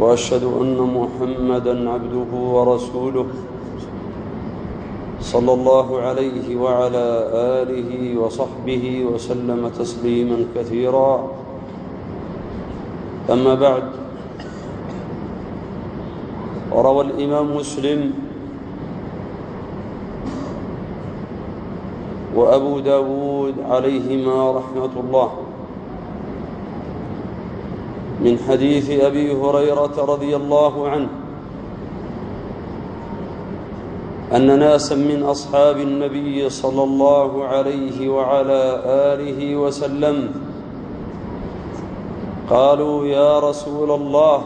وأشهد أن محمدا عبده ورسوله صلى الله عليه وعلى آله وصحبه وسلم تسليما كثيرا. أما بعد روى الإمام مسلم وأبو داود عليهما رحمة الله. من حديث أبي هريرة رضي الله عنه أن ناسا من أصحاب النبي صلى الله عليه وعلى آله وسلم قالوا يا رسول الله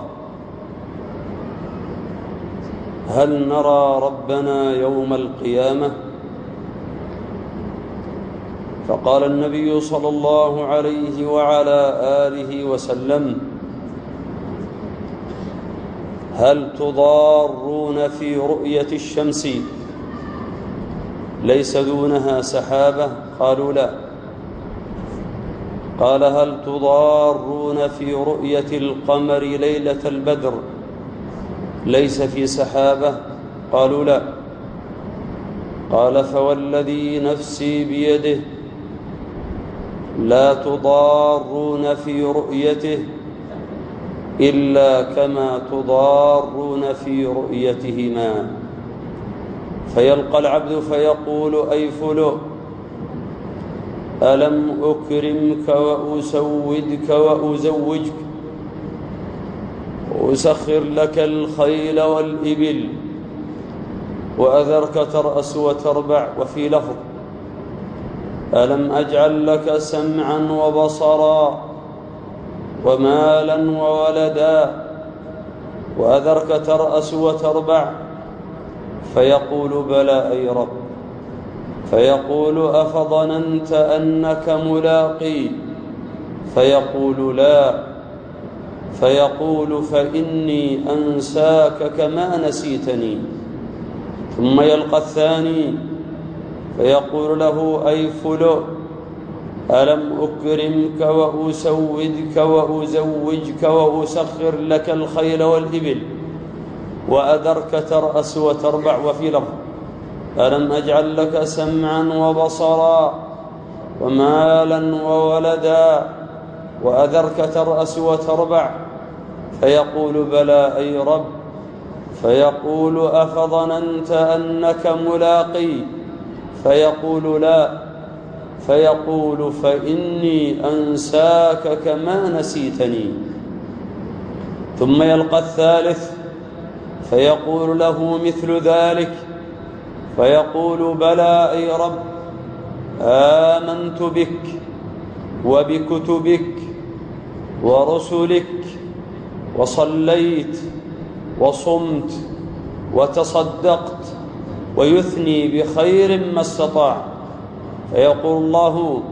هل نرى ربنا يوم القيامة؟ فقال النبي صلى الله عليه وعلى آله وسلم هل تضارون في رؤية الشمس؟ ليس دونها سحابة؟ قالوا لا. قال هل تضارون في رؤية القمر ليلة البدر؟ ليس في سحابة؟ قالوا لا. قال فوالذي نفسي بيده لا تضارون في رؤيته إلا كما تضارون في رؤيتهما. فيلقى العبد فيقول أي فلو ألم أكرمك وأسودك وأزوجك؟ وأسخر لك الخيل والإبل وأذرك ترأس وتربع وفي لفظ ألم أجعل لك سمعا وبصرا؟ ومالا وولدا وأذرك ترأس وتربع فيقول بلى أي رب فيقول أفظننت أنك ملاقي فيقول لا فيقول فإني أنساك كما نسيتني ثم يلقى الثاني فيقول له أي فلو ألم أكرمك وأسودك وأزوجك وأسخر لك الخيل والإبل وأذرك ترأس وتربع وفي لفظ ألم أجعل لك سمعا وبصرا ومالا وولدا وأذرك ترأس وتربع فيقول بلى أي رب فيقول أفظننت أنك ملاقي فيقول لا فيقول فإني أنساك كما نسيتني. ثم يلقى الثالث فيقول له مثل ذلك فيقول بلى أي رب آمنت بك وبكتبك ورسلك وصليت وصمت وتصدقت ويثني بخير ما استطاع. فيقول الله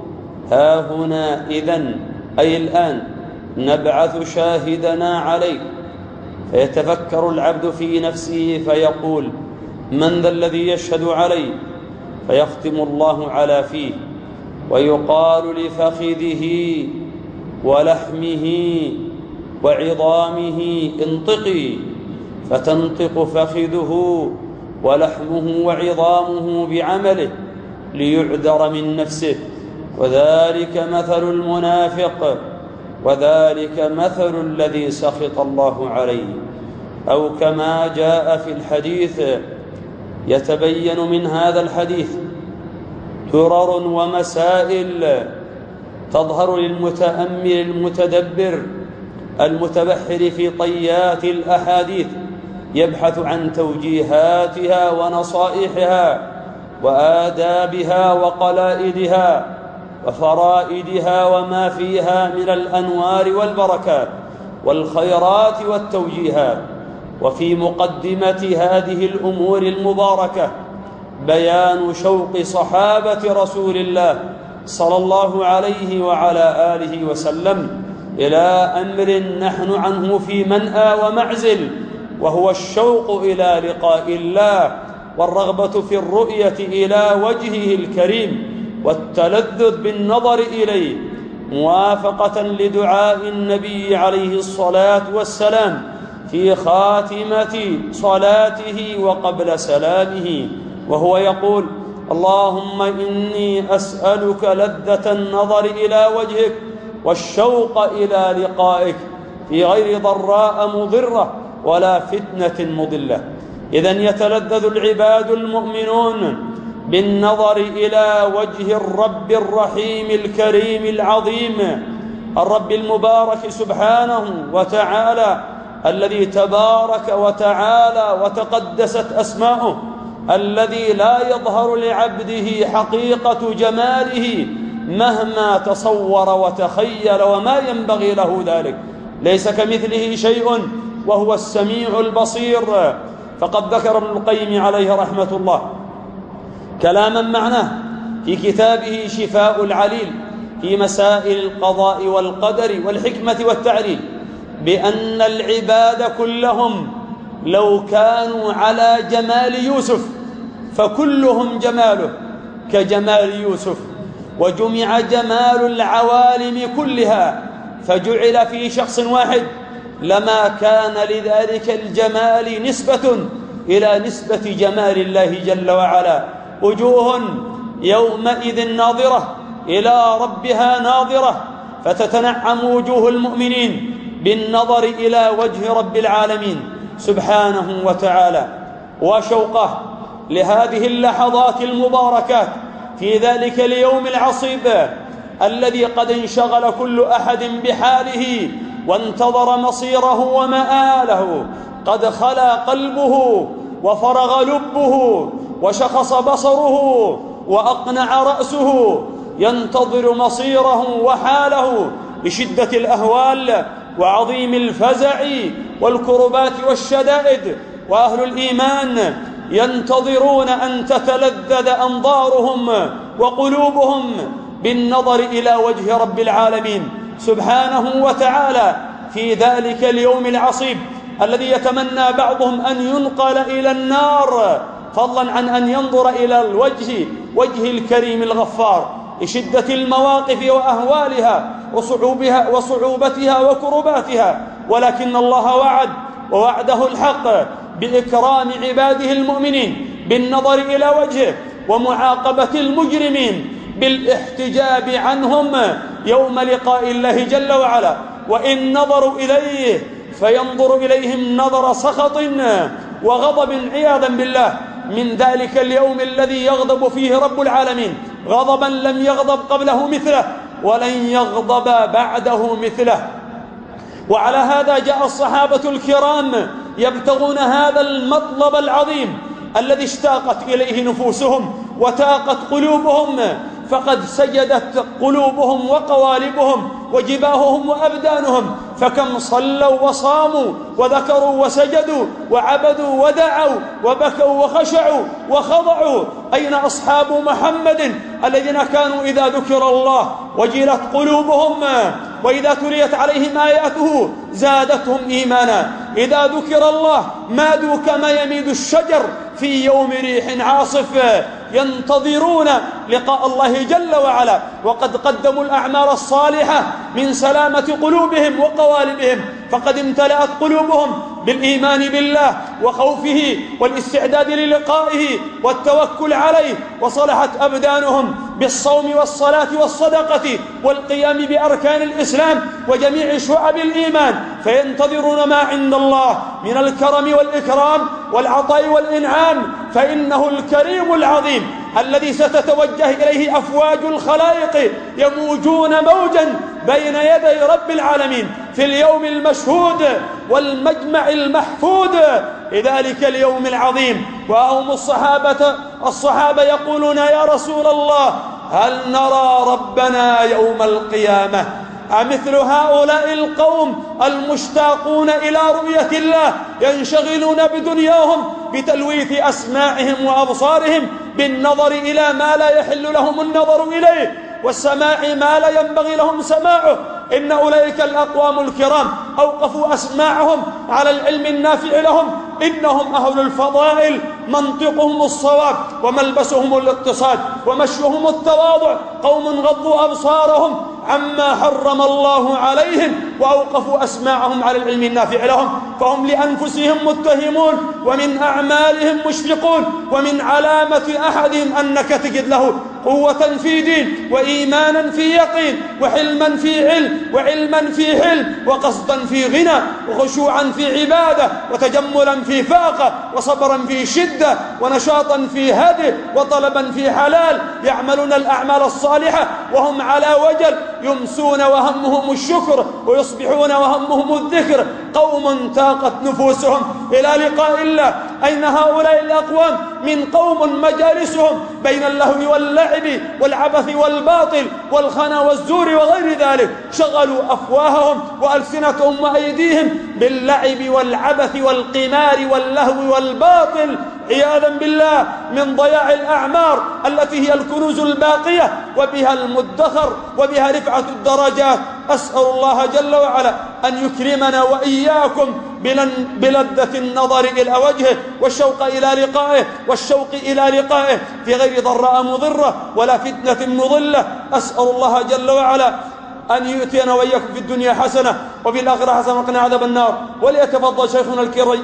ها هنا إذن أي الآن نبعث شاهدنا عليك. فيتفكر العبد في نفسه فيقول من ذا الذي يشهد علي؟ فيختم الله على فيه ويقال لفخذه ولحمه وعظامه انطقي. فتنطق فخذه ولحمه وعظامه بعمله. ليعذر من نفسه. وذلك مثل المنافق. وذلك مثل الذي سخط الله عليه. أو كما جاء في الحديث يتبين من هذا الحديث درر ومسائل تظهر للمتأمل المتدبر المتبحر في طيات الأحاديث يبحث عن توجيهاتها ونصائحها وآدابها وقلائدها وفرائدها وما فيها من الأنوار والبركات والخيرات والتوجيهات. وفي مقدمة هذه الأمور المباركة بيان شوق صحابة رسول الله صلى الله عليه وعلى آله وسلم إلى أمر نحن عنه في منأى ومعزل وهو الشوق إلى لقاء الله والرغبة في الرؤية إلى وجهه الكريم والتلذذ بالنظر إليه موافقة لدعاء النبي عليه الصلاة والسلام في خاتمة صلاته وقبل سلامه وهو يقول اللهم إني أسألك لذة النظر إلى وجهك والشوق إلى لقائك في غير ضراء مضرة ولا فتنة مضلة. إذا يتلذذ العباد المؤمنون بالنظر إلى وجه الرب الرحيم الكريم العظيم الرب المبارك سبحانه وتعالى الذي تبارك وتعالى وتقدست أسماؤه الذي لا يظهر لعبده حقيقة جماله مهما تصور وتخيل وما ينبغي له ذلك. ليس كمثله شيء وهو السميع البصير. فقد ذكر ابن القيم عليه رحمة الله كلاما معناه في كتابه شفاء العليل في مسائل القضاء والقدر والحكمة والتعليل بأن العباد كلهم لو كانوا على جمال يوسف فكلهم جماله كجمال يوسف وجمع جمال العوالم كلها فجعل في شخص واحد لما كان لذلك الجمال نسبة إلى نسبة جمال الله جل وعلا. وجوه يومئذ ناظرة إلى ربها ناظرة. فتتنعم وجوه المؤمنين بالنظر إلى وجه رب العالمين سبحانه وتعالى. وشوقه لهذه اللحظات المباركات في ذلك اليوم العصيب الذي قد انشغل كل أحد بحاله وانتظر مصيره ومآله. قد خلا قلبه وفرغ لبه وشخص بصره وأقنع رأسه. ينتظر مصيره وحاله بشدة الأهوال وعظيم الفزع والكربات والشدائد. وأهل الإيمان ينتظرون أن تتلذذ أنظارهم وقلوبهم بالنظر إلى وجه رب العالمين. سبحانه وتعالى في ذلك اليوم العصيب الذي يتمنى بعضهم أن ينقل إلى النار فضلا عن أن ينظر إلى الوجه وجه الكريم الغفار لشدة المواقف وأهوالها وصعوبها وصعوبتها وكرباتها. ولكن الله وعد ووعده الحق بإكرام عباده المؤمنين بالنظر إلى وجهه ومعاقبة المجرمين بالإحتجاب عنهم يوم لقاء الله جل وعلا وإن نظروا إليه فينظر إليهم نظر سخط وغضب عياذا بالله. من ذلك اليوم الذي يغضب فيه رب العالمين. غضبا لم يغضب قبله مثله ولن يغضب بعده مثله. وعلى هذا جاء الصحابة الكرام يبتغون هذا المطلب العظيم الذي اشتاقت إليه نفوسهم وتاقت قلوبهم. فقد سجدت قلوبهم وقوالبهم وجباههم وأبدانهم فكم صلوا وصاموا وذكروا وسجدوا وعبدوا ودعوا وبكوا وخشعوا وخضعوا. أين أصحاب محمد الذين كانوا إذا ذكر الله وجلت قلوبهم؟ وإذا تليت عليهم آياته زادتهم إيمانا. إذا ذكر الله مادوا كما يميد الشجر في يوم ريح عاصف ينتظرون لقاء الله جل وعلا. وقد قدموا الأعمال الصالحة من سلامة قلوبهم وقوالبهم. فقد امتلأت قلوبهم بالإيمان بالله وخوفه والاستعداد للقائه والتوكل عليه وصلحت أبدانهم بالصوم والصلاة والصدقة والقيام بأركان الإسلام وجميع شعب الإيمان فينتظرون ما عند الله من الكرم والإكرام والعطاء والإنعام فإنه الكريم العظيم الذي ستتوجه إليه أفواج الخلائق يموجون موجا بين يدي رب العالمين. في اليوم المشهود والمجمع المحفود. لذلك اليوم العظيم وهم الصحابة الصحابة يقولون يا رسول الله هل نرى ربنا يوم القيامة؟ أمثل هؤلاء القوم المشتاقون إلى رؤية الله ينشغلون بدنياهم بتلويث أسماعهم وأبصارهم بالنظر إلى ما لا يحل لهم النظر إليه والسماع ما لا ينبغي لهم سماعه. إن أولئك الأقوام الكرام أوقفوا أسماعهم على العلم النافع لهم. إنهم أهل الفضائل. منطقهم الصواب وملبسهم الاقتصاد ومشيهم التواضع. قوم غضوا أبصارهم عما حرم الله عليهم وأوقفوا أسماعهم على العلم النافع لهم. فهم لأنفسهم متهمون ومن أعمالهم مشفقون ومن علامة أحدهم أنك تجد له قوة في دين وإيمانا في يقين وحلما في علم وعلما في حلم وقصدا في غنى وخشوعا في عبادة وتجملا في فاقة وصبرا في شدة ونشاطا في هدي وطلبا في حلال يعملون الأعمال الصالحة وهم على وجل يمسون وهمهم الشكر ويصبحون وهمهم الذكر قوم تاقت نفوسهم إلى لقاء الله. أين هؤلاء الأقوام؟ من قوم مجالسهم بين اللهو واللعب والعبث والباطل والخنا والزور وغير ذلك. شغلوا أفواههم وألسنتهم وأيديهم باللعب والعبث والقمار واللهو والباطل عياذا بالله من ضياع الأعمار التي هي الكنوز الباقية وبها المدخر وبها رفعة الدرجات. أسأل الله جل وعلا أن يكرمنا وإياكم بلذة النظر إلى وجهه والشوق إلى لقائه والشوق إلى لقائه في غير ضراء مضرة ولا فتنة مضلة. أسأل الله جل وعلا أن يؤتينا وإياكم في الدنيا حسنة وفي الآخرة حسنة وقنا عذاب النار. وليتفضل شيخنا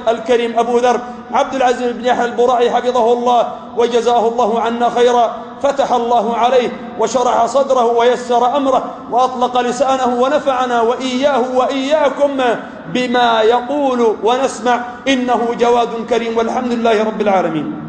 الكريم أبو ذر عبد العزيز بن يحيى البرعي حفظه الله وجزاه الله عنا خيرا. فتح الله عليه وشرح صدره ويسر أمره وأطلق لسانه ونفعنا وإياه وإياكم بما يقول ونسمع. إنه جواد كريم والحمد لله رب العالمين.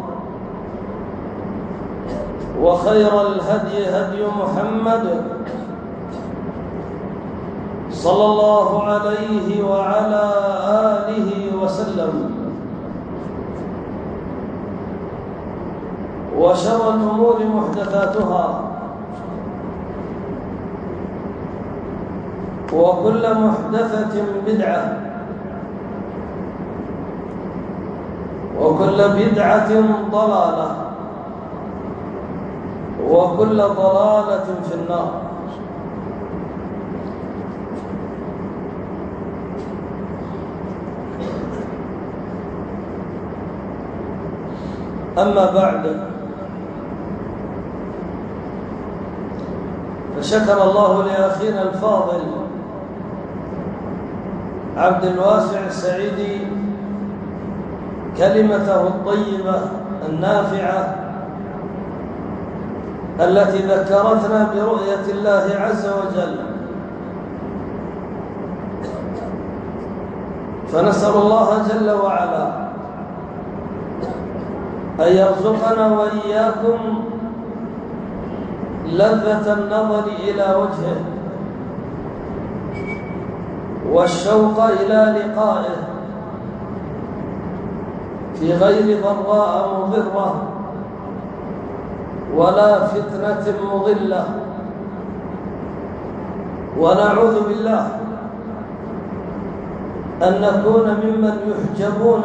وخير الهدي هدي محمد صلى الله عليه وعلى آله وسلم. وشر الأمور محدثاتها. وكل محدثة بدعة. وكل بدعة ضلالة. وكل ضلالة في النار. أما بعد شكر الله لأخينا الفاضل عبد الواسع السعيدي كلمته الطيبة النافعة التي ذكرتنا برؤية الله عز وجل. فنسأل الله جل وعلا أن يرزقنا وإياكم لذة النظر إلى وجهه والشوق إلى لقائه في غير ضراء مضرة ولا فتنة مضلة. ونعوذ بالله أن نكون ممن يحجبون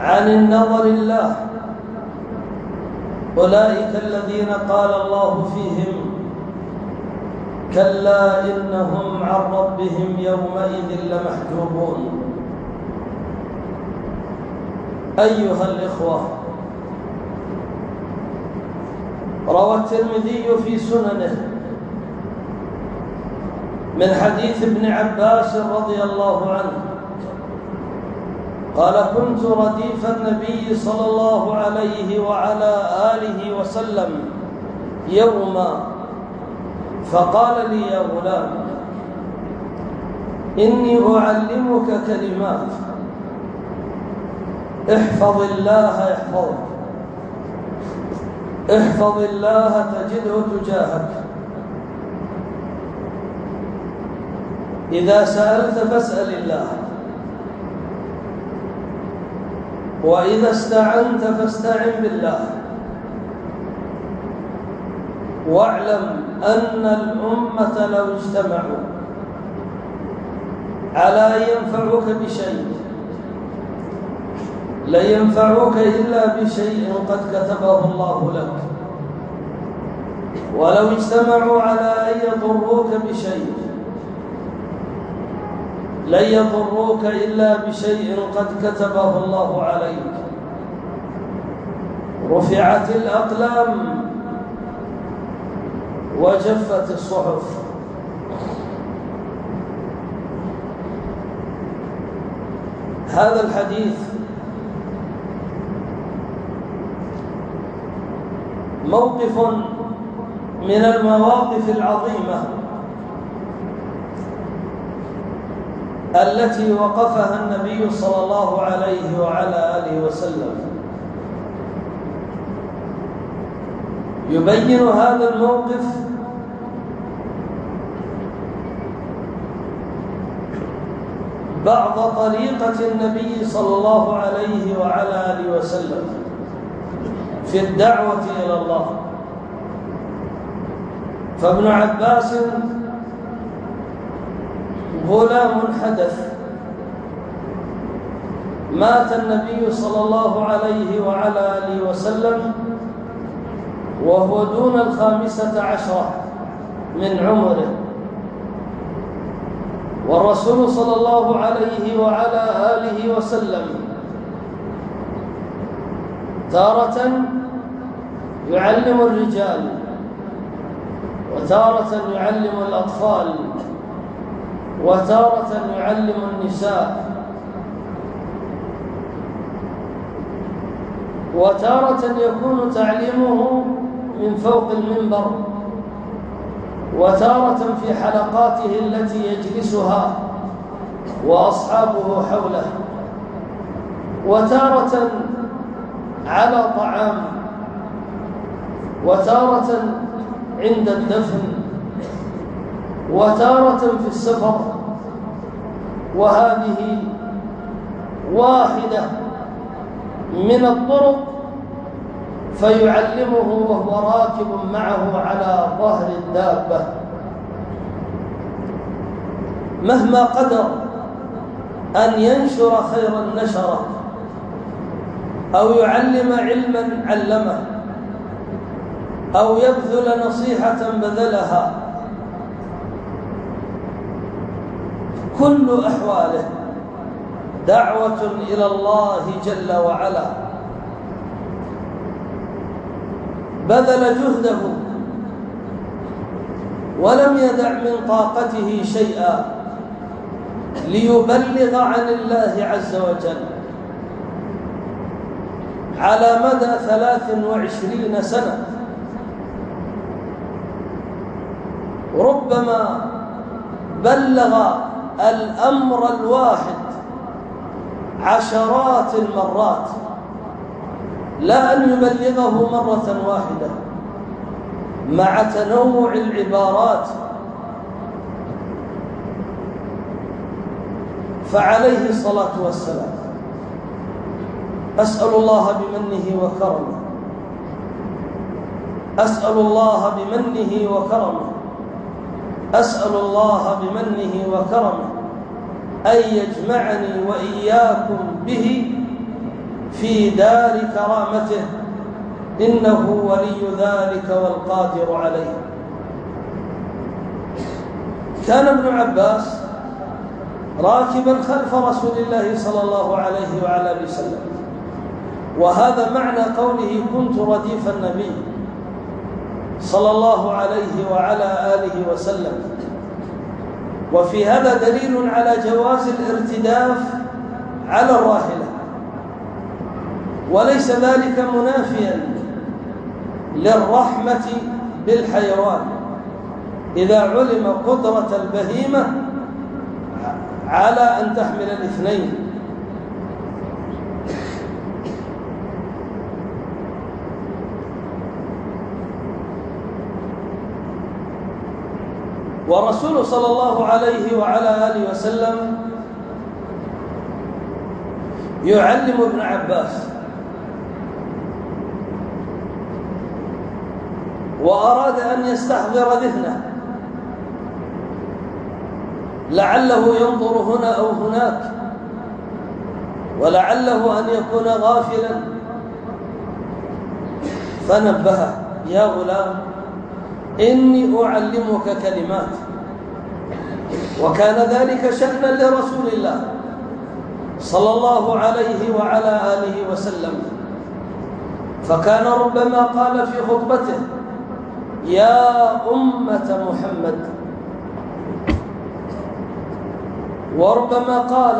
عن النظر الله. أولئك الذين قال الله فيهم كلا إنهم عن ربهم يومئذ لمحجوبون. أيها الإخوة روى الترمذي في سننه من حديث ابن عباس رضي الله عنه. قال كنت رديف النبي صلى الله عليه وعلى آله وسلم يوما. فقال لي يا غلام إني أعلمك كلمات. احفظ الله يحفظك. احفظ الله تجده تجاهك. إذا سألت فاسأل الله. وإذا استعنت فاستعن بالله. واعلم أن الأمة لو اجتمعوا على أن ينفعوك بشيء. لن ينفعوك إلا بشيء قد كتبه الله لك. ولو اجتمعوا على أن يضروك بشيء لن يضروك إلا بشيء قد كتبه الله عليك. رفعت الأقلام وجفت الصحف. هذا الحديث موقف من المواقف العظيمة التي وقفها النبي صلى الله عليه وعلى آله وسلم. يبين هذا الموقف بعض طريقة النبي صلى الله عليه وعلى آله وسلم. في الدعوة إلى الله. فابن عباس غلام حدث مات النبي صلى الله عليه وعلى آله وسلم وهو دون الخامسة عشرة من عمره. والرسول صلى الله عليه وعلى آله وسلم تارة يعلم الرجال وتارة يعلم الأطفال وتارة يعلم النساء وتارة يكون تعليمه من فوق المنبر وتارة في حلقاته التي يجلسها وأصحابه حوله وتارة على طعام وتارة عند الدفن وتارة في السفر وهذه واحدة من الطرق فيعلمه وهو راكب معه على ظهر الدابة. مهما قدر أن ينشر خيرا نشره أو يعلم علما علمه أو يبذل نصيحة بذلها. كل أحواله دعوة إلى الله جل وعلا. بذل جهده. ولم يدع من طاقته شيئا. ليبلغ عن الله عز وجل. على مدى ثلاث وعشرين سنة. ربما بلغ الأمر الواحد عشرات المرات لا أن يبلغه مرة واحدة مع تنوع العبارات فعليه الصلاة والسلام. أسأل الله بمنه وكرمه. أسأل الله بمنه وكرمه. أسأل الله بمنه وكرمه أن يجمعني وإياكم به في دار كرامته إنه ولي ذلك والقادر عليه. كان ابن عباس راكبا خلف رسول الله صلى الله عليه وعلى آله وسلم وهذا معنى قوله كنت رديف النبي. صلى الله عليه وعلى آله وسلم. وفي هذا دليل على جواز الارتداف على الراحلة. وليس ذلك منافيا للرحمة بالحيوان إذا علم قدرة البهيمة على أن تحمل الاثنين. ورسول صلى الله عليه وعلى آله وسلم يعلم ابن عباس وأراد أن يستحضر ذهنه لعله ينظر هنا أو هناك ولعله أن يكون غافلا. فنبهه يا غلام إني أعلمك كلمات. وكان ذلك شأنا لرسول الله صلى الله عليه وعلى آله وسلم. فكان ربما قال في خطبته يا أمة محمد. وربما قال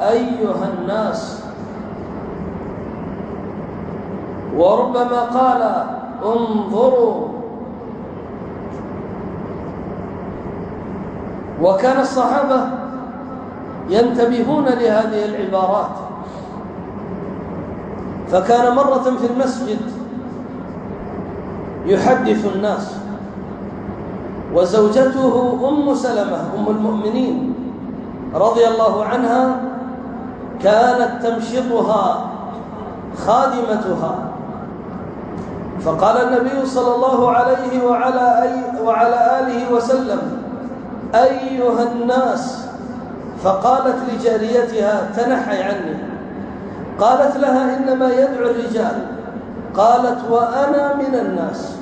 أيها الناس. وربما قال انظروا وكان الصحابة ينتبهون لهذه العبارات. فكان مرة في المسجد يحدث الناس وزوجته أم سلمة أم المؤمنين رضي الله عنها كانت تمشطها خادمتها. فقال النبي صلى الله عليه وعلى, أي وعلى آله وسلم أيها الناس فقالت لجاريتها تنحي عني. قالت لها إنما يدعو الرجال. قالت وأنا من الناس.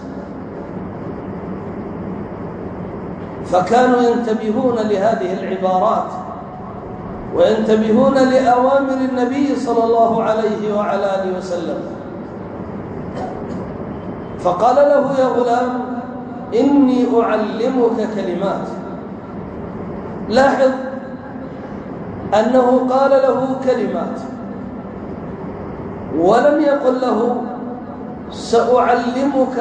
فكانوا ينتبهون لهذه العبارات وينتبهون لأوامر النبي صلى الله عليه وعلى آله وسلم. فقال له يا غلام إني أعلمك كلمات. لاحظ أنه قال له كلمات ولم يقل له سأعلمك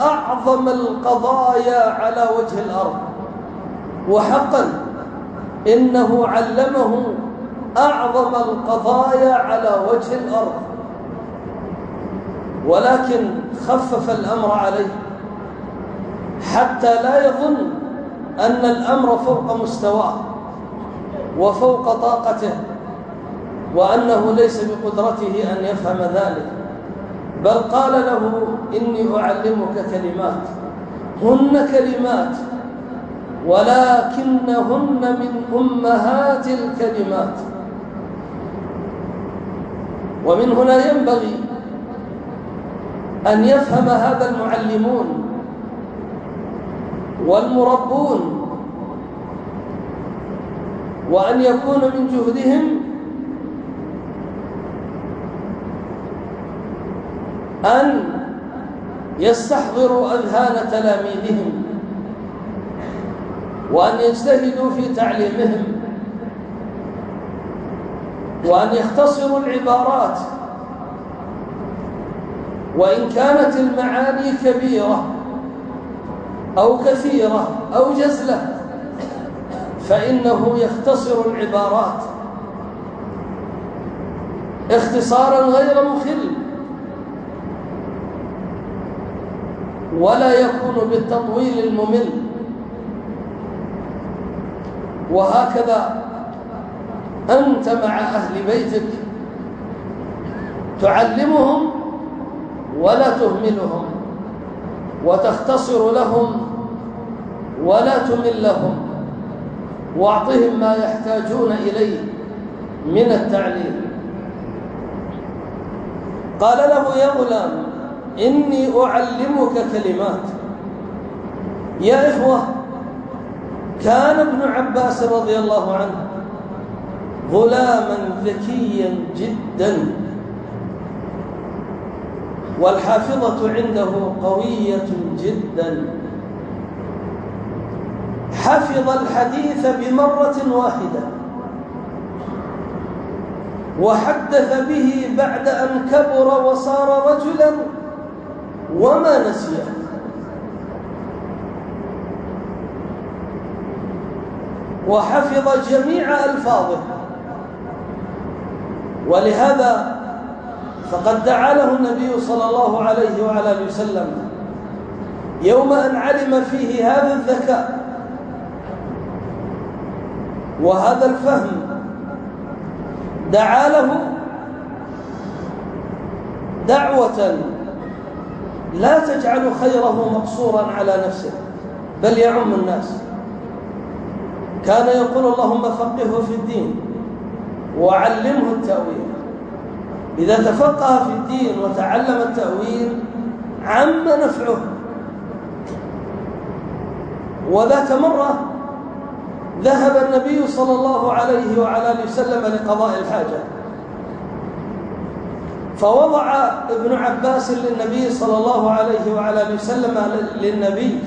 أعظم القضايا على وجه الأرض. وحقا إنه علمه أعظم القضايا على وجه الأرض. ولكن خفف الأمر عليه حتى لا يظن أن الأمر فوق مستواه وفوق طاقته وأنه ليس بقدرته أن يفهم ذلك. بل قال له إني أعلمك كلمات هن كلمات ولكنهن من أمهات الكلمات. ومن هنا ينبغي أن يفهم هذا المعلمون والمربون. وأن يكون من جهدهم أن يستحضروا أذهان تلاميذهم وأن يجتهدوا في تعليمهم وأن يختصروا العبارات. وإن كانت المعاني كبيرة أو كثيرة أو جزلة فإنه يختصر العبارات. اختصارا غير مخل. ولا يكون بالتطويل الممل. وهكذا أنت مع أهل بيتك. تعلمهم ولا تهملهم. وتختصر لهم ولا تملهم واعطهم ما يحتاجون إليه من التعليم. قال له يا غلام إني أعلمك كلمات. يا إخوة كان ابن عباس رضي الله عنه غلاما ذكيا جدا. والحافظة عنده قوية جدا. حفظ الحديث بمرة واحدة وحدث به بعد أن كبر وصار رجلا وما نسيه وحفظ جميع ألفاظه. ولهذا فقد دعا له النبي صلى الله عليه وعلى آله وسلم يوم أن علم فيه هذا الذكاء وهذا الفهم دعا له دعوة لا تجعل خيره مقصورا على نفسه بل يعم الناس. كان يقول اللهم فقهه في الدين وعلمه التأويل. إذا تفقه في الدين وتعلم التأويل عم نفعه. وذات مرة ذهب النبي صلى الله عليه وعلى آله وسلم لقضاء الحاجة. فوضع ابن عباس للنبي صلى الله عليه وعلى آله وسلم للنبي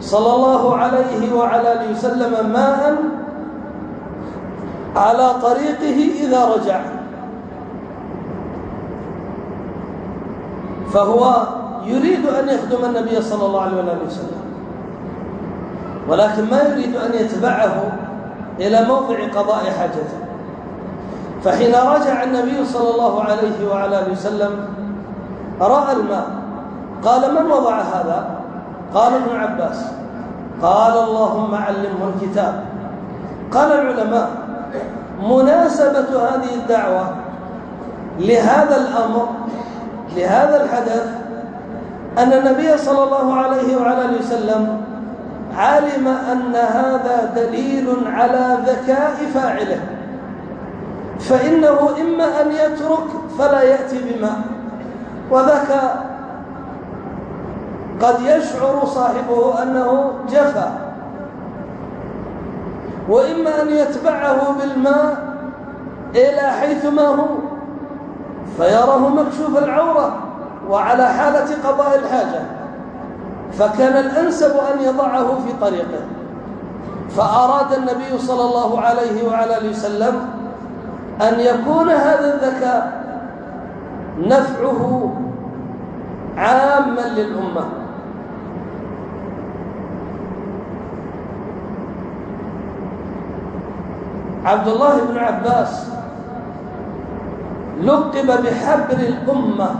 صلى الله عليه وعلى آله وسلم ماء على طريقه إذا رجع. فهو يريد أن يخدم النبي صلى الله عليه وسلم. ولكن ما يريد أن يتبعه إلى موضع قضاء حاجته. فحين رجع النبي صلى الله عليه وعلى اله وسلم رأى الماء قال من وضع هذا؟ قال ابن عباس. قال اللهم علمه الكتاب. قال العلماء مناسبة هذه الدعوة لهذا الأمر لهذا الحدث أن النبي صلى الله عليه وعلى آله وسلم علم أن هذا دليل على ذكاء فاعله فإنه إما أن يترك فلا يأتي بماء وذاك قد يشعر صاحبه أنه جفا وإما أن يتبعه بالماء إلى حيث ما هو. فيراه مكشوف العورة وعلى حالة قضاء الحاجة. فكان الأنسب أن يضعه في طريقه. فأراد النبي صلى الله عليه وعلى آله وسلم أن يكون هذا الذكاء نفعه عاما للأمة. عبد الله بن عباس لقب بحبر الأمة.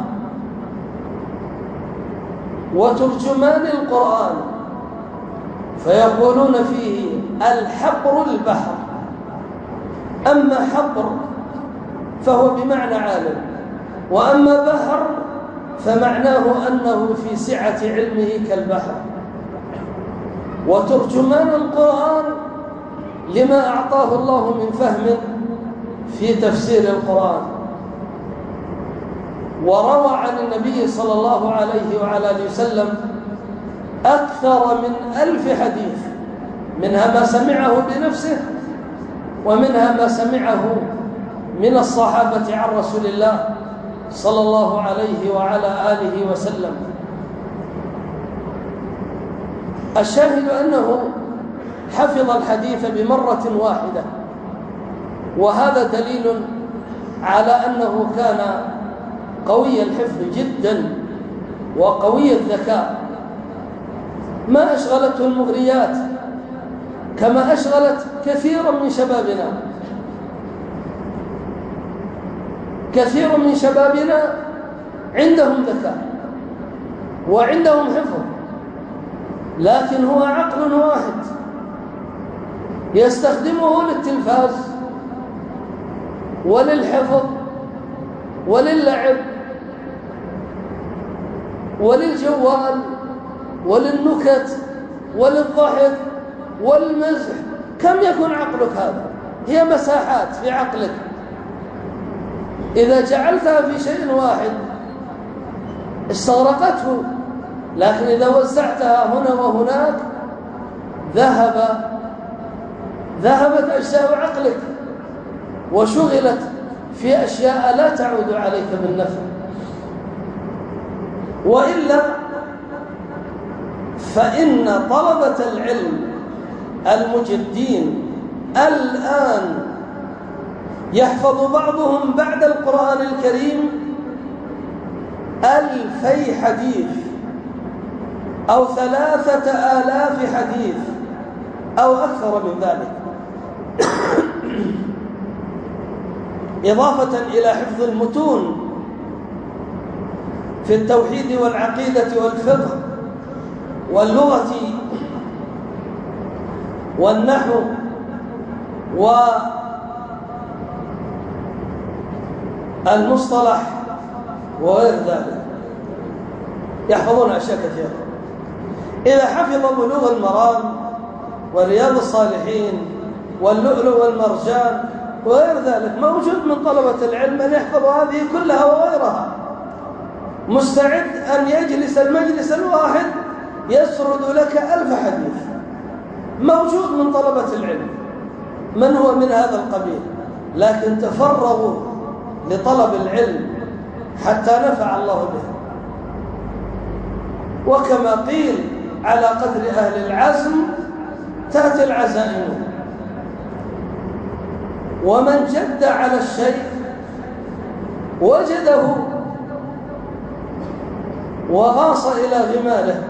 وترجمان القرآن. فيقولون فيه الحبر البحر. أما حبر فهو بمعنى عالم. وأما بحر فمعناه أنه في سعة علمه كالبحر. وترجمان القرآن لما أعطاه الله من فهم في تفسير القرآن. وروى عن النبي صلى الله عليه وعلى آله وسلم أكثر من ألف حديث منها ما سمعه بنفسه ومنها ما سمعه من الصحابة عن رسول الله صلى الله عليه وعلى آله وسلم. الشاهد أنه حفظ الحديث بمرة واحدة وهذا دليل على أنه كان قوي الحفظ جدا وقوي الذكاء. ما أشغلته المغريات كما أشغلت كثيرا من شبابنا. كثير من شبابنا عندهم ذكاء وعندهم حفظ لكن هو عقل واحد يستخدمه للتلفاز وللحفظ وللعب. وللجوال وللنكت وللضحك والمزح. كم يكون عقلك هذا؟ هي مساحات في عقلك. إذا جعلتها في شيء واحد استغرقته. لكن إذا وزعتها هنا وهناك ذهب ذهبت أجزاء عقلك وشغلت في أشياء لا تعود عليك بالنفع. وإلا فإن طلبة العلم المجدين الآن يحفظ بعضهم بعد القرآن الكريم ألفي حديث أو ثلاثة آلاف حديث أو أكثر من ذلك. إضافة إلى حفظ المتون في التوحيد والعقيدة والفقه واللغة والنحو والمصطلح وغير ذلك. يحفظون أشياء كثيرة. إذا حفظ بلوغ المرام ورياض الصالحين واللؤلؤ والمرجان وغير ذلك موجود من طلبة العلم أن يحفظ هذه كلها وغيرها. مستعد أن يجلس المجلس الواحد يسرد لك ألف حديث. موجود من طلبة العلم. من هو من هذا القبيل؟ لكن تفرغوا لطلب العلم حتى نفع الله به. وكما قيل على قدر أهل العزم تأتي العزائم. ومن جد على الشيء وجده وغاص إلى غماله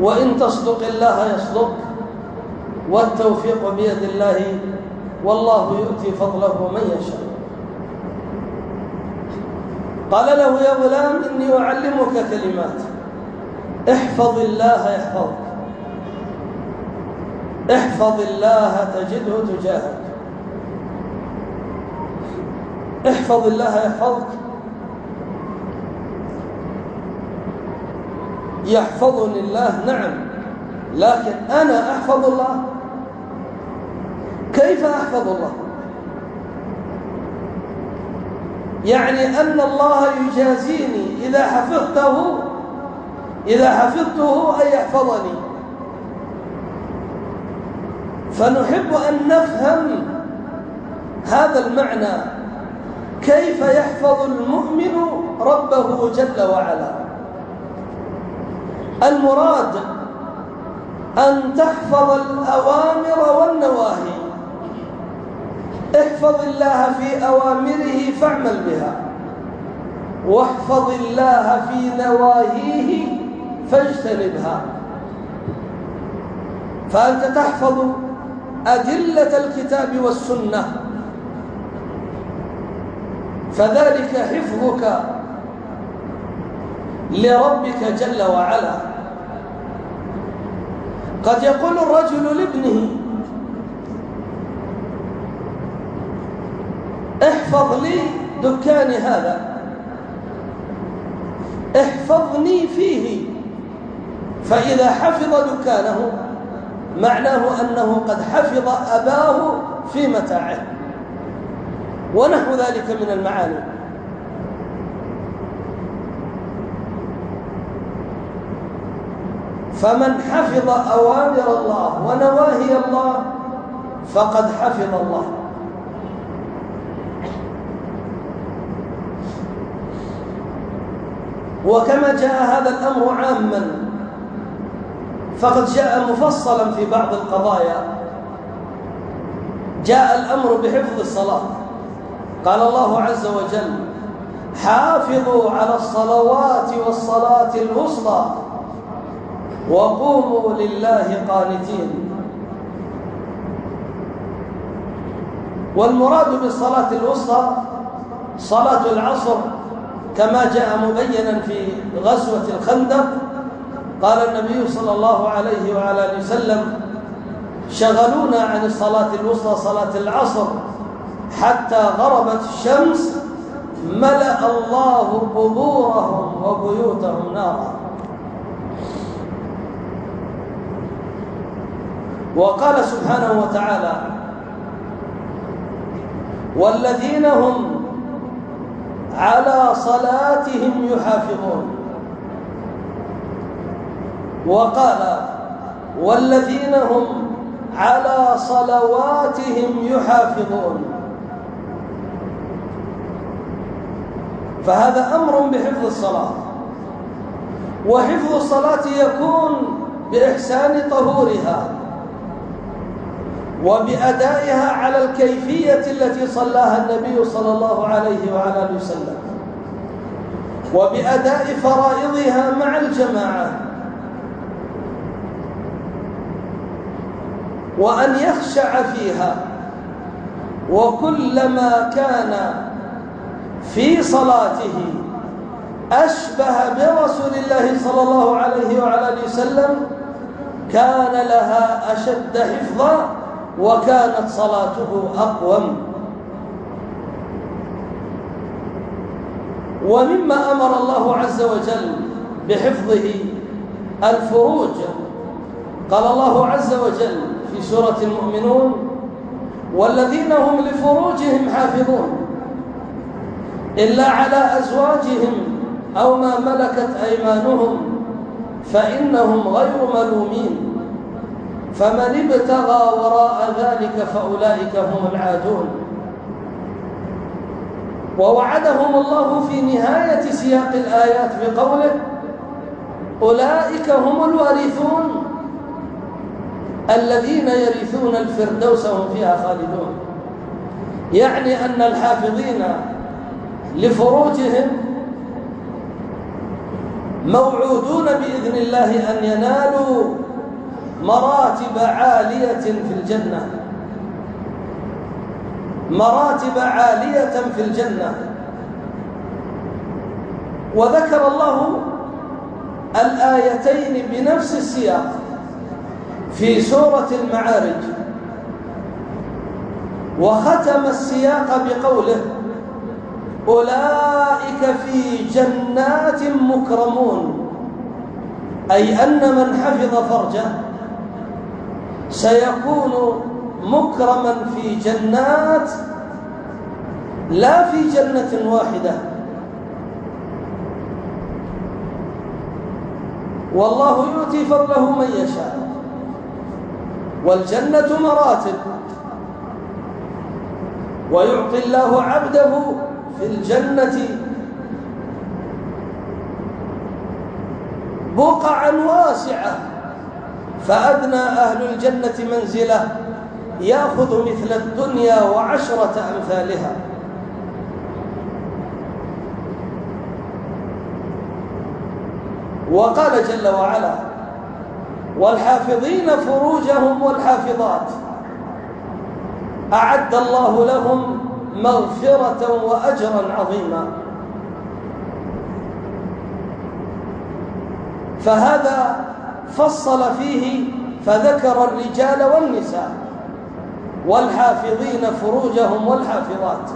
وإن تصدق الله يصدق. والتوفيق بيد الله. والله يؤتي فضله من يشاء. قال له يا غلام إني أعلمك كلمات. احفظ الله يحفظك. احفظ الله تجده تجاهك. احفظ الله يحفظك. يحفظني الله نعم. لكن أنا أحفظ الله؟ كيف أحفظ الله؟ يعني أن الله يجازيني إذا حفظته إذا حفظته أن يحفظني. فنحب أن نفهم هذا المعنى. كيف يحفظ المؤمن ربه جل وعلا؟ المراد أن تحفظ الأوامر والنواهي. احفظ الله في أوامره فاعمل بها. واحفظ الله في نواهيه فاجتنبها. فأنت تحفظ أدلة الكتاب والسنة. فذلك حفظك لربك جل وعلا. قد يقول الرجل لابنه احفظ لي دكاني هذا. احفظني فيه. فإذا حفظ دكانه معناه أنه قد حفظ أباه في متاعه. ونحو ذلك من المعاني. فمن حفظ أوامر الله ونواهي الله فقد حفظ الله. وكما جاء هذا الأمر عاما فقد جاء مفصلا في بعض القضايا. جاء الأمر بحفظ الصلاة. قال الله عز وجل حافظوا على الصلوات والصلاة الوسطى وقوموا لله قانتين. والمراد بالصلاة الوسطى صلاة العصر كما جاء مبينا في غزوة الخندق. قال النبي صلى الله عليه وعلى آله وسلم شغلونا عن الصلاة الوسطى صلاة العصر حتى غربت الشمس ملأ الله قبورهم وبيوتهم نارا. وقال سبحانه وتعالى والذين هم على صلاتهم يحافظون. وقال والذين هم على صلواتهم يحافظون. فهذا أمر بحفظ الصلاة وحفظ الصلاة يكون بإحسان طهورها. وبأدائها على الكيفية التي صلاها النبي صلى الله عليه وعلى آله وسلم. وبأداء فرائضها مع الجماعة. وأن يخشع فيها. وكلما كان في صلاته أشبه برسول الله صلى الله عليه وعلى آله وسلم كان لها أشد حفظا وكانت صلاته أقوم. ومما أمر الله عز وجل بحفظه الفروج. قال الله عز وجل في سورة المؤمنون والذين هم لفروجهم حافظون إلا على أزواجهم أو ما ملكت أيمانهم فإنهم غير ملومين. فمن ابتغى وراء ذلك فأولئك هم العادون. ووعدهم الله في نهاية سياق الآيات بقوله أولئك هم الوارثون الذين يرثون الفردوس وهم فيها خالدون. يعني أن الحافظين لفروجهم موعودون بإذن الله أن ينالوا مراتب عالية في الجنة. مراتب عالية في الجنة. وذكر الله الآيتين بنفس السياق في سورة المعارج. وختم السياق بقوله أولئك في جنات مكرمون. أي أن من حفظ فرجه سيكون مكرما في جنات لا في جنة واحدة. والله يؤتي فضله من يشاء. والجنة مراتب. ويعطي الله عبده في الجنة. بقعا واسعة. فأدنى أهل الجنة منزلة يأخذ مثل الدنيا وعشرة أمثالها. وقال جل وعلا والحافظين فروجهم والحافظات. أعد الله لهم مغفرة وأجرا عظيما. فهذا فصل فيه فذكر الرجال والنساء والحافظين فروجهم والحافظات.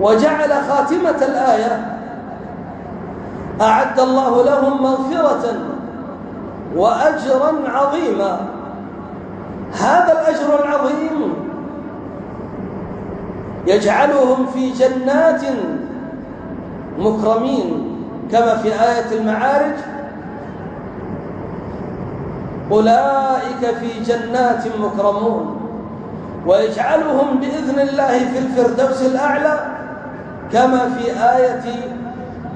وجعل خاتمة الآية أعد الله لهم مغفرة وأجرا عظيما. هذا الأجر العظيم يجعلهم في جنات مكرمين كما في آية المعارج أولئك في جنات مكرمون. ويجعلهم بإذن الله في الفردوس الأعلى كما في آية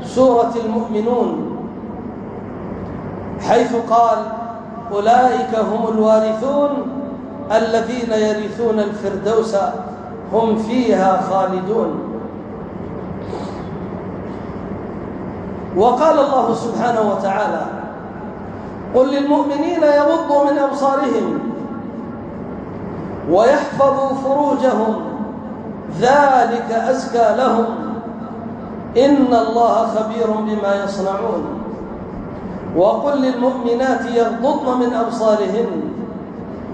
سورة المؤمنون حيث قال أولئك هم الوارثون الذين يرثون الفردوس هم فيها خالدون. وقال الله سبحانه وتعالى قل للمؤمنين يغضوا من أبصارهم ويحفظوا فروجهم ذلك أزكى لهم. إن الله خبير بما يصنعون. وقل للمؤمنات يغضضن من أبصارهن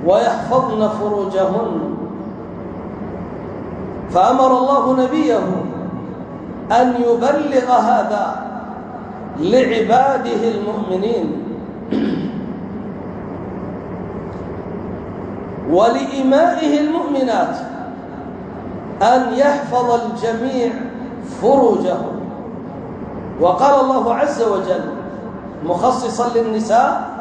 ويحفظن فروجهن. فأمر الله نبيه أن يبلغ هذا لعباده المؤمنين ولإمائه المؤمنات أن يحفظ الجميع فروجهم. وقال الله عز وجل مخصصا للنساء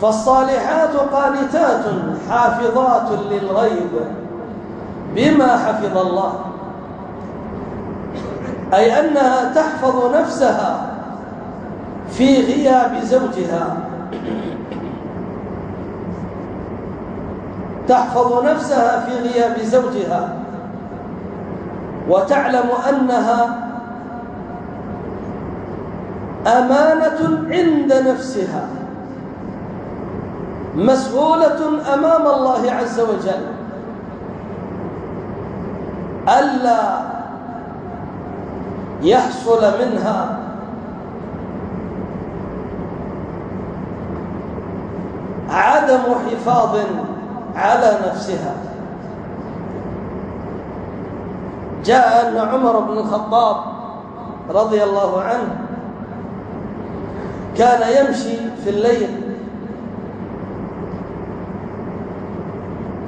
فالصالحات قانتات حافظات للغيب. بما حفظ الله. أي أنها تحفظ نفسها في غياب زوجها. تحفظ نفسها في غياب زوجها. وتعلم أنها أمانة عند نفسها. مسؤولة أمام الله عز وجل. ألا يحصل منها عدم حفاظ على نفسها. جاء أن عمر بن الخطاب رضي الله عنه كان يمشي في الليل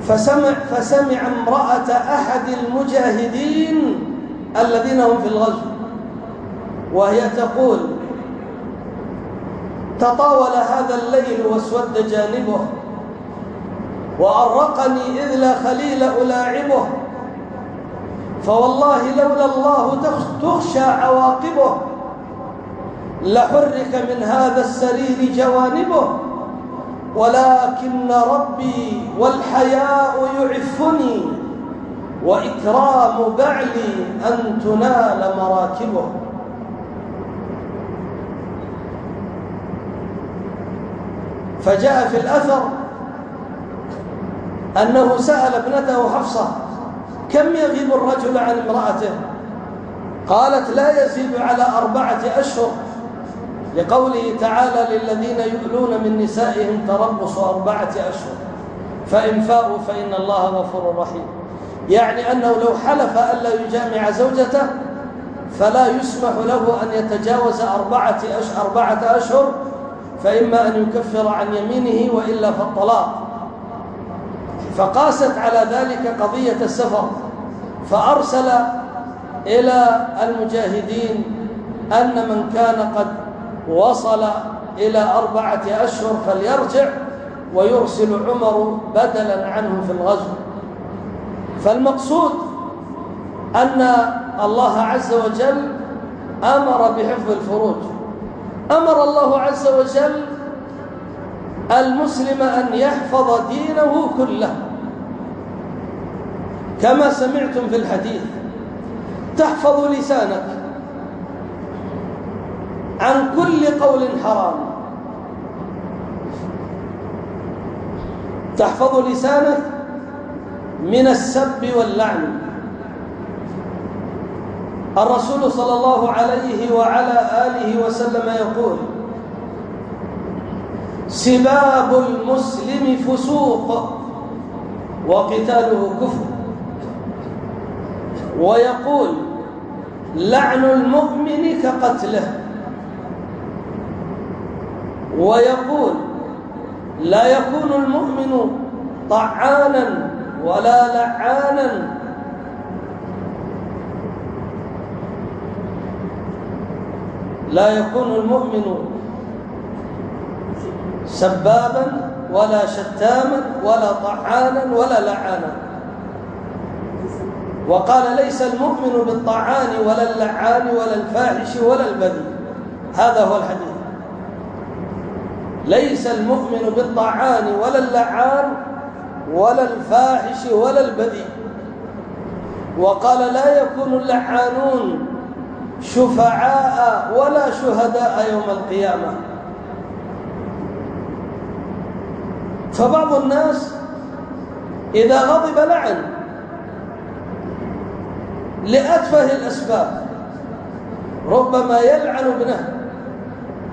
فسمع, فسمع امرأة أحد المجاهدين الذين هم في الغزو وهي تقول تطاول هذا الليل واسود جانبه وأرقني إذ لا خليل ألاعبه فوالله لولا الله تخشى عواقبه لحرك من هذا السرير جوانبه. ولكن ربي والحياء يعفني وإكرام بعلي أن تنال مراكبه. فجاء في الأثر أنه سأل ابنته حفصة كم يغيب الرجل عن امرأته؟ قالت لا يزيد على أربعة أشهر. لقوله تعالى للذين يؤلون من نسائهم تربص أربعة أشهر. فإن فاءوا فإن الله غفور رحيم. يعني أنه لو حلف ألا يجامع زوجته فلا يسمح له أن يتجاوز أربعة أشهر, أربعة أشهر فإما أن يكفر عن يمينه وإلا فالطلاق فقاست على ذلك قضية السفر. فأرسل إلى المجاهدين أن من كان قد وصل إلى أربعة أشهر فليرجع ويرسل عمر بدلا عنه في الغزو. فالمقصود أن الله عز وجل أمر بحفظ الفروج. أمر الله عز وجل المسلم أن يحفظ دينه كله. كما سمعتم في الحديث تحفظ لسانك. عن كل قول حرام. تحفظ لسانك من السب واللعن. الرسول صلى الله عليه وعلى آله وسلم يقول سباب المسلم فسوق وقتاله كفر. ويقول لعن المؤمن كقتله. ويقول لا يكون المؤمن طعانا ولا لعانا. لا يكون المؤمن سبابا ولا شتاما ولا طعانا ولا لعانا. وقال ليس المؤمن بالطعان ولا اللعان ولا الفاحش ولا البذيء. هذا هو الحديث. ليس المؤمن بالطعان ولا اللعان ولا الفاحش ولا البذيء. وقال لا يكون اللعانون شفعاء ولا شهداء يوم القيامة. فبعض الناس إذا غضب لعن لأتفه الأسباب ربما يلعن ابنه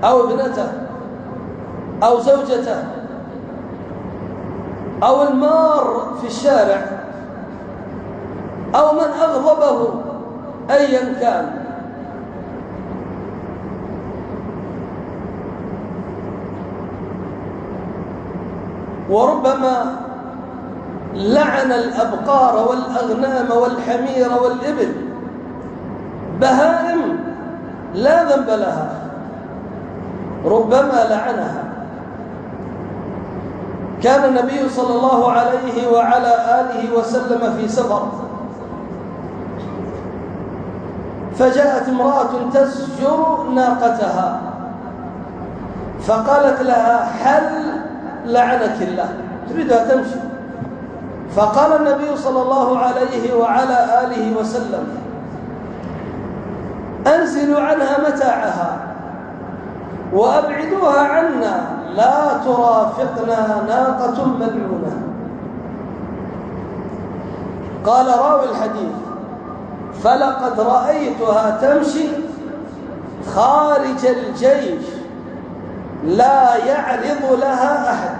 أو ابنته. أو زوجته. أو المار في الشارع. أو من أغضبه. أيا كان. وربما لعن الأبقار والأغنام والحمير والإبل. بهائم لا ذنب لها. ربما لعنها. كان النبي صلى الله عليه وعلى آله وسلم في سفر. فجاءت امرأة تزجر ناقتها. فقالت لها حل لعنك الله. تريدها تمشي. فقال النبي صلى الله عليه وعلى آله وسلم أنزلوا عنها متاعها وأبعدوها عنا. لا ترافقنا ناقة ملعونة قال راوي الحديث فلقد رأيتها تمشي خارج الجيش لا يعرض لها أحد.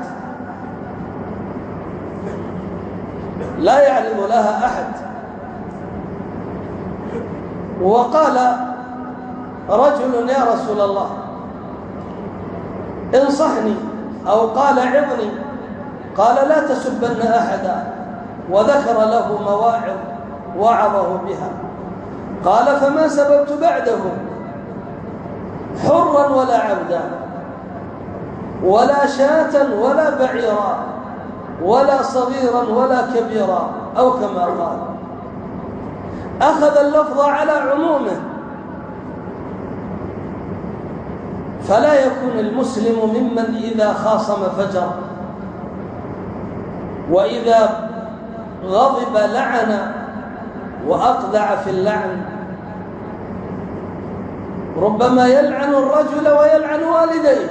لا يعرض لها أحد. وقال رجل يا رسول الله انصحني أو قال عظني قال لا تسبن أحدا وذكر له مواعظ وعظه بها. قال فما سببت بعده؟ حرا ولا عبدا ولا شاة ولا بعيرا ولا صغيرا ولا كبيرا أو كما قال. أخذ اللفظ على عمومه فلا يكون المسلم ممن إذا خاصم فجر. وإذا غضب لعن وأقذع في اللعن. ربما يلعن الرجل ويلعن والديه.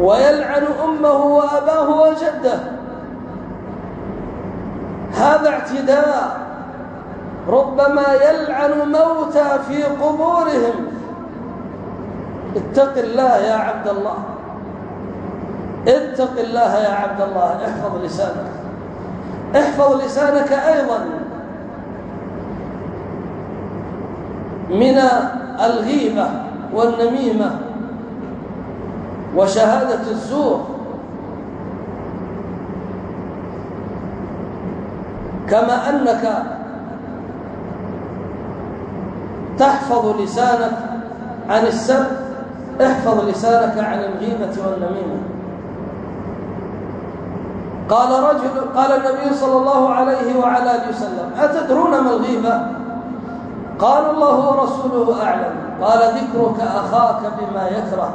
ويلعن أمه وأباه وجده. هذا اعتداء. ربما يلعن موتى في قبورهم. اتق الله يا عبد الله. اتق الله يا عبد الله. احفظ لسانك. احفظ لسانك أيضا. من الغيبة والنميمة وشهادة الزور. كما أنك تحفظ لسانك عن السب احفظ لسانك عن الغيبة والنميمة. قال رجل قال النبي صلى الله عليه وعلى آله وسلم أتدرون ما الغيبة قال الله ورسوله أعلم. قال ذكرك أخاك بما يكره.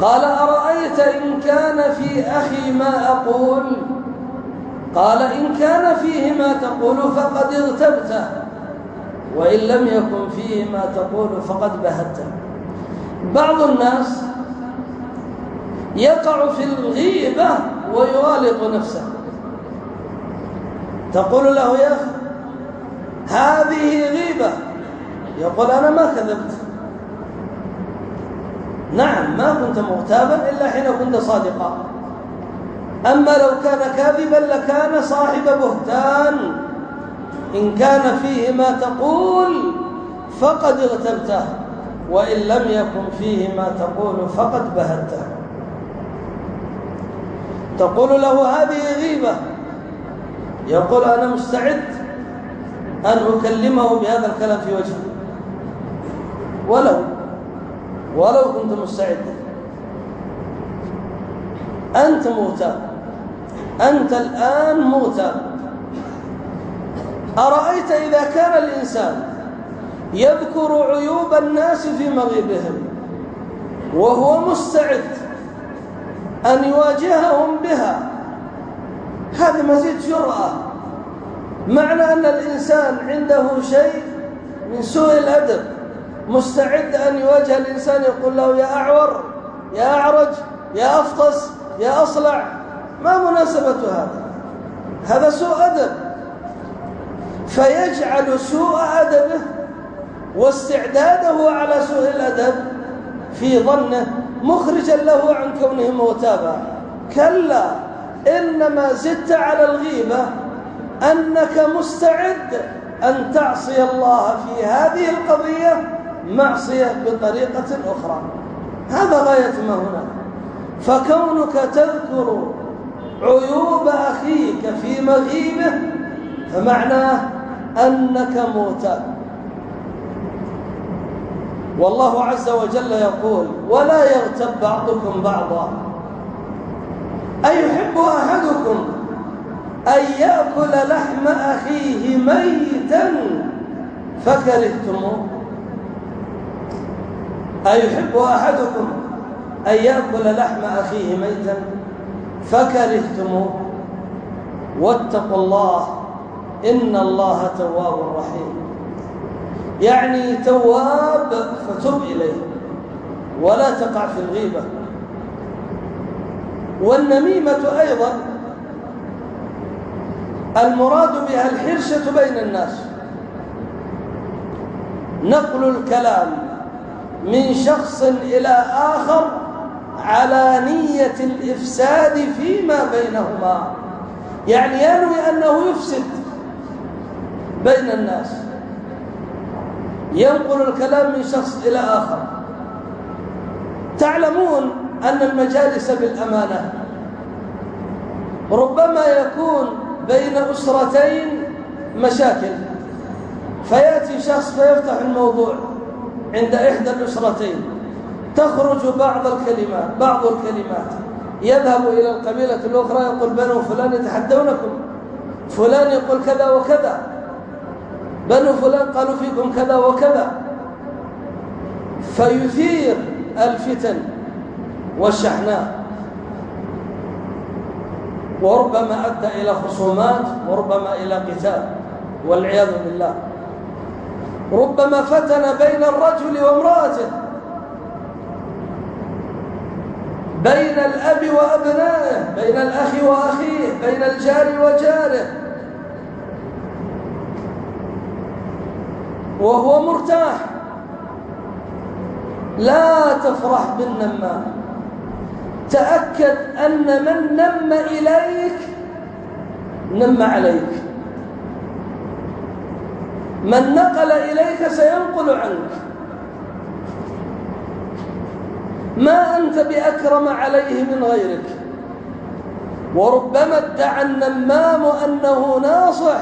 قال أرأيت إن كان في أخي ما أقول؟ قال إن كان فيه ما تقول فقد اغتبته وإن لم يكن فيه ما تقول فقد بهته. بعض الناس يقع في الغيبة ويغالط نفسه. تقول له يا أخي هذه غيبة يقول أنا ما كذبت. نعم ما كنت مغتابا إلا حين كنت صادقا. أما لو كان كاذبا لكان صاحب بهتان. إن كان فيه ما تقول فقد اغتبته. وإن لم يكن فيه ما تقول فقد بهته. تقول له هذه غيبة. يقول أنا مستعد أن أكلمه بهذا الكلام في وجهه. ولو ولو كنت مستعدا أنت موتى. أنت الآن موتى. أرأيت إذا كان الإنسان يذكر عيوب الناس في مغيبهم وهو مستعد أن يواجههم بها. هذا مزيد جرأة معنى أن الإنسان عنده شيء من سوء الأدب. مستعد أن يواجه الإنسان يقول له يا أعور يا أعرج يا أفطس يا أصلع. ما مناسبة هذا؟ هذا سوء أدب. فيجعل سوء أدبه واستعداده على سوء الأدب في ظنه مخرجا له عن كونه موتابا. كلا إنما زدت على الغيبة أنك مستعد أن تعصي الله في هذه القضية معصية بطريقة أخرى. هذا غاية ما هنا. فكونك تذكر عيوب أخيك في مغيبة فمعناه أنك موتى والله عز وجل يقول ولا يغتب بعضكم بعضا. أيحب أحدكم أن يأكل لحم أخيه ميتا فكرهتموه؟ أيحب أحدكم أن يأكل لحم أخيه ميتا فكرهتموه؟ واتقوا الله إن الله تواب رحيم. يعني تواب فتب إليه ولا تقع في الغيبة. والنميمة أيضا المراد بها الحرشة بين الناس. نقل الكلام من شخص إلى آخر على نية الإفساد فيما بينهما. يعني ينوي أنه يفسد بين الناس. ينقل الكلام من شخص إلى آخر. تعلمون أن المجالس بالأمانة. ربما يكون بين أسرتين مشاكل. فيأتي شخص فيفتح الموضوع عند إحدى الأسرتين. تخرج بعض الكلمات بعض الكلمات. يذهب إلى القبيلة الأخرى يقول بنو فلان يتحدونكم. فلان يقول كذا وكذا. بنو فلان قالوا فيكم كذا وكذا. فيثير الفتن والشحناء. وربما أدى إلى خصومات وربما إلى قتال والعياذ بالله. ربما فتن بين الرجل وامرأته. بين الأب وأبنائه بين الأخ وأخيه بين الجار وجاره. وهو مرتاح. لا تفرح بالنمام تأكد أن من نم إليك نم عليك. من نقل إليك سينقل عنك. ما أنت بأكرم عليه من غيرك. وربما ادعى النمام أنه ناصح.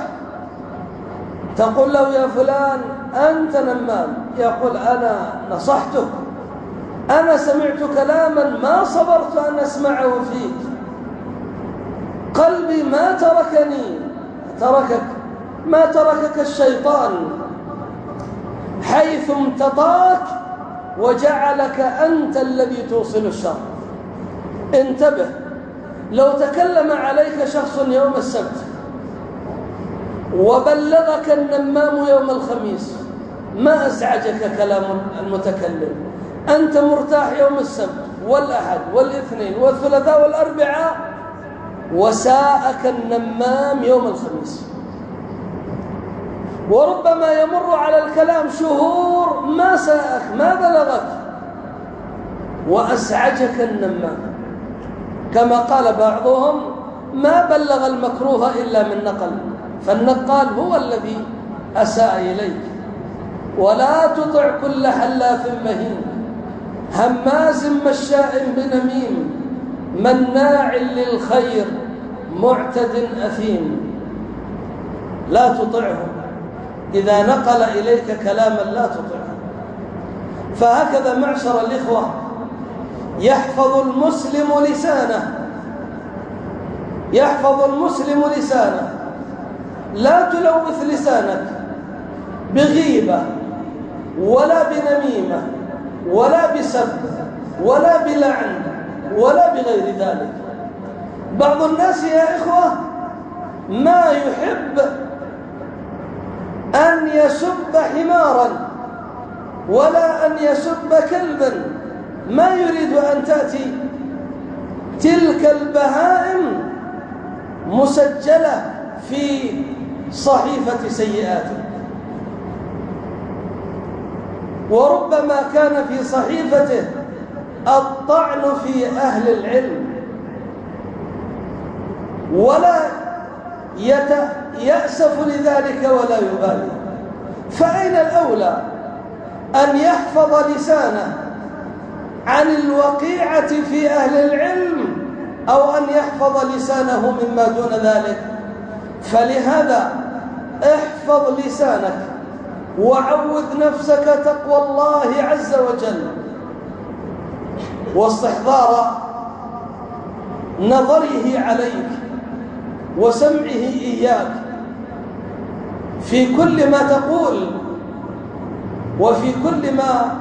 تقول له يا فلان أنت نمام يقول أنا نصحتك أنا سمعت كلاما ما صبرت أن أسمعه فيك. قلبي ما تركني تركك ما تركك الشيطان. حيث امتطاك وجعلك أنت الذي توصل الشر. انتبه لو تكلم عليك شخص يوم السبت وبلغك النمام يوم الخميس ما أزعجك كلام المتكلم؟ أنت مرتاح يوم السبت والأحد والاثنين والثلاثاء والأربعاء وساءك النمام يوم الخميس. وربما يمر على الكلام شهور ما ساءك ما بلغك وأسعجك النمام. كما قال بعضهم ما بلغ المكروه إلا من نقل فالنقال هو الذي أساء إليك. ولا تطع كل حلاف مهين. هماز مشاء بنميم مناع للخير معتد أثيم. لا تطعه إذا نقل إليك كلاما لا تطعه فهكذا معشر الإخوة يحفظ المسلم لسانه. يحفظ المسلم لسانه. لا تلوث لسانك. بغيبة. ولا بنميمة ولا بسب ولا بلعن ولا بغير ذلك. بعض الناس يا إخوة ما يحب أن يسب حمارا ولا أن يسب كلبا. ما يريد أن تأتي تلك البهائم مسجلة في صحيفة سيئاته وربما كان في صحيفته الطعن في أهل العلم. ولا يأسف لذلك ولا يبالي. فأين الأولى؟ أن يحفظ لسانه عن الوقيعة في أهل العلم أو أن يحفظ لسانه مما دون ذلك؟ فلهذا احفظ لسانك. وعود نفسك تقوى الله عز وجل. واستحضار نظره عليك وسمعه إياك. في كل ما تقول وفي كل ما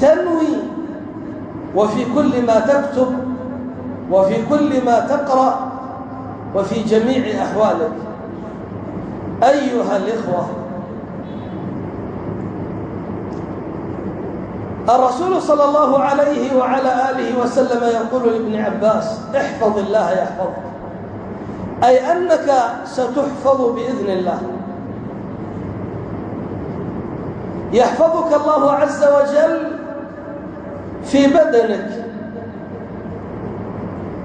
تنوي وفي كل ما تكتب وفي كل ما تقرأ وفي جميع أحوالك. أيها الإخوة الرسول صلى الله عليه وعلى آله وسلم يقول لابن عباس احفظ الله يحفظك. أي أنك ستحفظ بإذن الله. يحفظك الله عز وجل في بدنك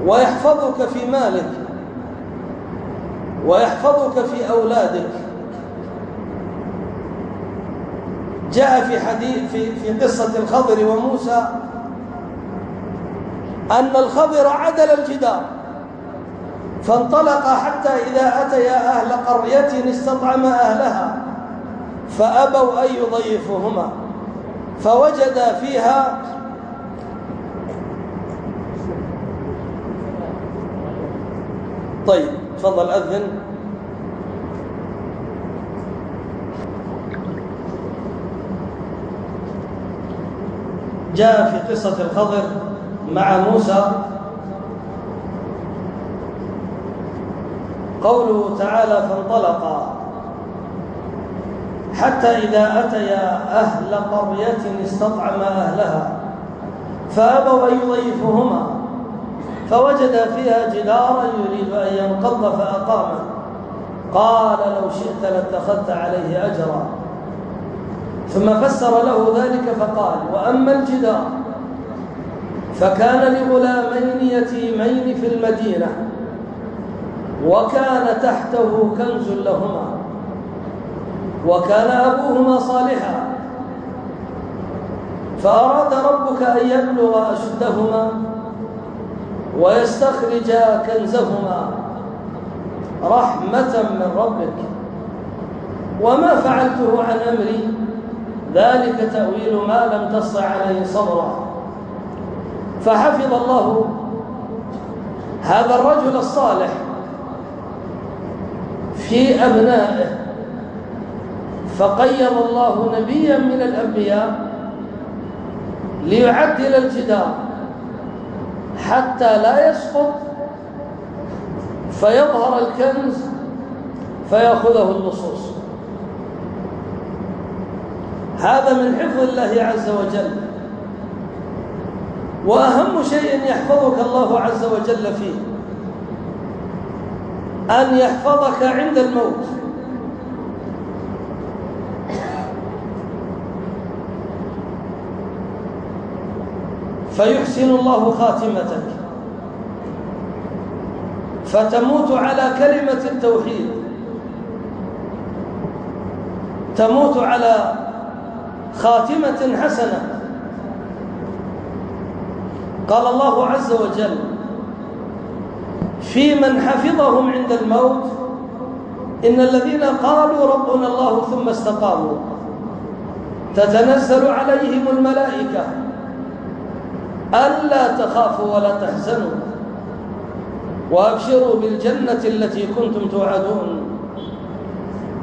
ويحفظك في مالك ويحفظك في أولادك. جاء في حديث في في قصة الخضر وموسى أن الخضر عدل الجدار فانطلق حتى إذا أتيا أهل قرية استطعم أهلها فأبوا أن يضيفوهما فوجد فيها طيب تفضل أذن. جاء في قصة الخضر مع موسى. قوله تعالى فانطلقا. حتى إذا أتيا أهل قرية استطعما أهلها فأبوا أن يضيفهما فوجد فيها جدارا يريد أن ينقض فأقامه قال لو شئت لاتخذت عليه أجرا. ثم فسر له ذلك فقال وأما الجدار فكان لغلامين يتيمين في المدينة وكان تحته كنز لهما وكان أبوهما صالحا فأراد ربك أن يبلغ أشدهما ويستخرج كنزهما رحمة من ربك. وما فعلته عن أمري؟ ذلك تأويل ما لم تصع عليه صبرا. فحفظ الله هذا الرجل الصالح في أبنائه فقيض الله نبيا من الأنبياء ليعدل الجدار حتى لا يسقط فيظهر الكنز فيأخذه اللصوص. هذا من حفظ الله عز وجل. وأهم شيء يحفظك الله عز وجل فيه. أن يحفظك عند الموت. فيحسن الله خاتمتك. فتموت على كلمة التوحيد. تموت على خاتمة حسنة. قال الله عز وجل في من حفظهم عند الموت إن الذين قالوا ربنا الله ثم استقاموا تتنزل عليهم الملائكة ألا تخافوا ولا تحزنوا وأبشروا بالجنة التي كنتم توعدون.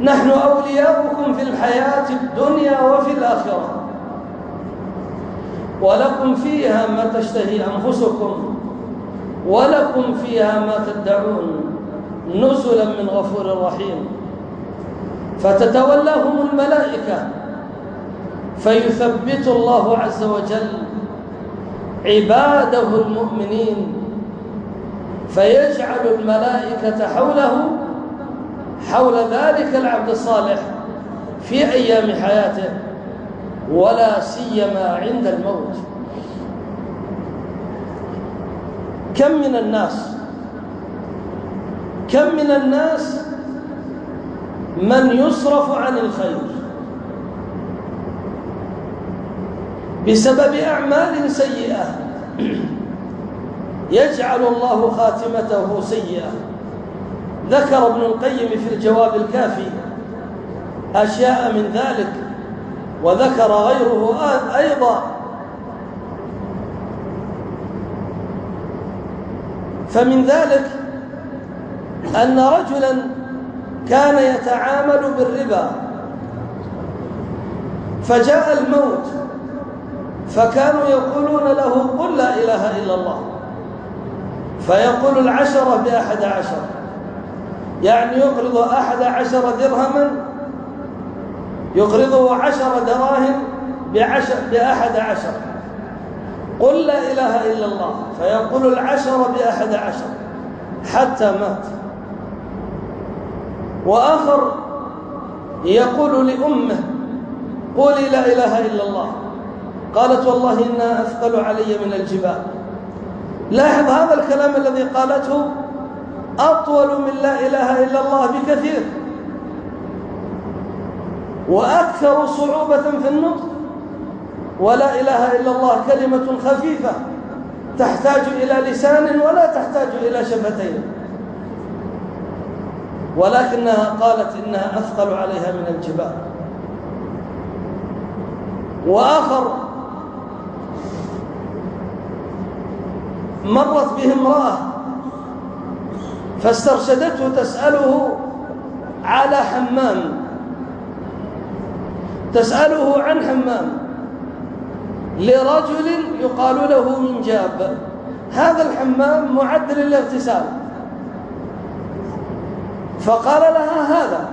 نحن أولياؤكم في الحياة الدنيا وفي الآخرة. ولكم فيها ما تشتهي أنفسكم ولكم فيها ما تدعون نزلا من غفور رحيم. فتتولاهم الملائكة فيثبت الله عز وجل عباده المؤمنين فيجعل الملائكة حوله حول ذلك العبد الصالح في أيام حياته ولا سيما عند الموت. كم من الناس كم من الناس من يصرف عن الخير بسبب أعمال سيئة؟ يجعل الله خاتمته سيئة. ذكر ابن القيم في الجواب الكافي أشياء من ذلك وذكر غيره أيضا. فمن ذلك أن رجلا كان يتعامل بالربا فجاء الموت فكانوا يقولون له قل لا إله إلا الله فيقول العشرة بأحد عشر. يعني يقرض أحد عشر درهما يقرضه عشر دراهم بعشر بأحد عشر. قل لا إله إلا الله فيقول العشر بأحد عشر حتى مات. وآخر يقول لأمه قولي لا إله إلا الله. قالت والله إنها أثقل علي من الجبال. لاحظ هذا الكلام الذي قالته أطول من لا إله إلا الله بكثير. وأكثر صعوبة في النطق. ولا إله إلا الله كلمة خفيفة تحتاج إلى لسان ولا تحتاج إلى شفتين. ولكنها قالت إنها أثقل عليها من الجبال. وآخر مرت به امرأة فاسترشدته تسأله على حمام. تسأله عن حمام. لرجل يقال له من جاب هذا الحمام معد للاغتسال. فقال لها هذا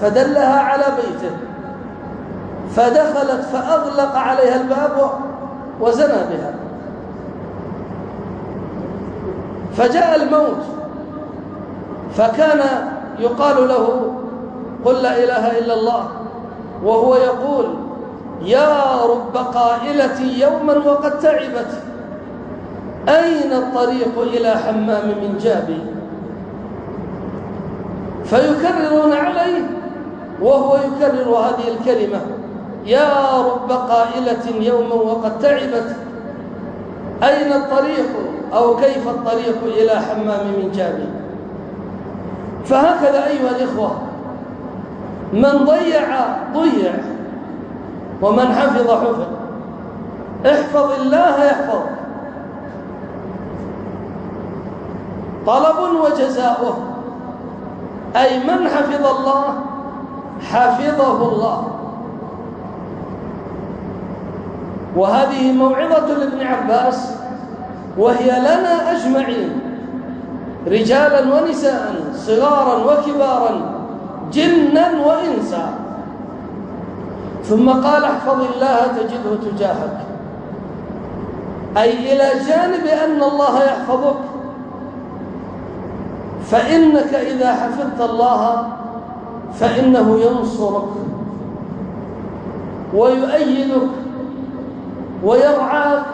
فدلها على بيته. فدخلت فأغلق عليها الباب وزنى بها. فجاء الموت. فكان يقال له قل لا إله إلا الله وهو يقول يا رب قائلة يوما وقد تعبت أين الطريق إلى حمام من جابي فيكررون عليه وهو يكرر هذه الكلمة يا رب قائلة يوما وقد تعبت أين الطريق أو كيف الطريق إلى حمام من جابي فهكذا أيها الإخوة من ضيع ضيع ومن حفظ حفظ. احفظ الله يحفظك طلب وجزاؤه أي من حفظ الله حفظه الله. وهذه موعظة لابن عباس وهي لنا أجمعين. رجالا ونساء صغارا وكبارا جنا وإنسا. ثم قال احفظ الله تجده تجاهك. أي إلى جانب أن الله يحفظك. فإنك إذا حفظت الله فإنه ينصرك ويؤيدك ويرعاك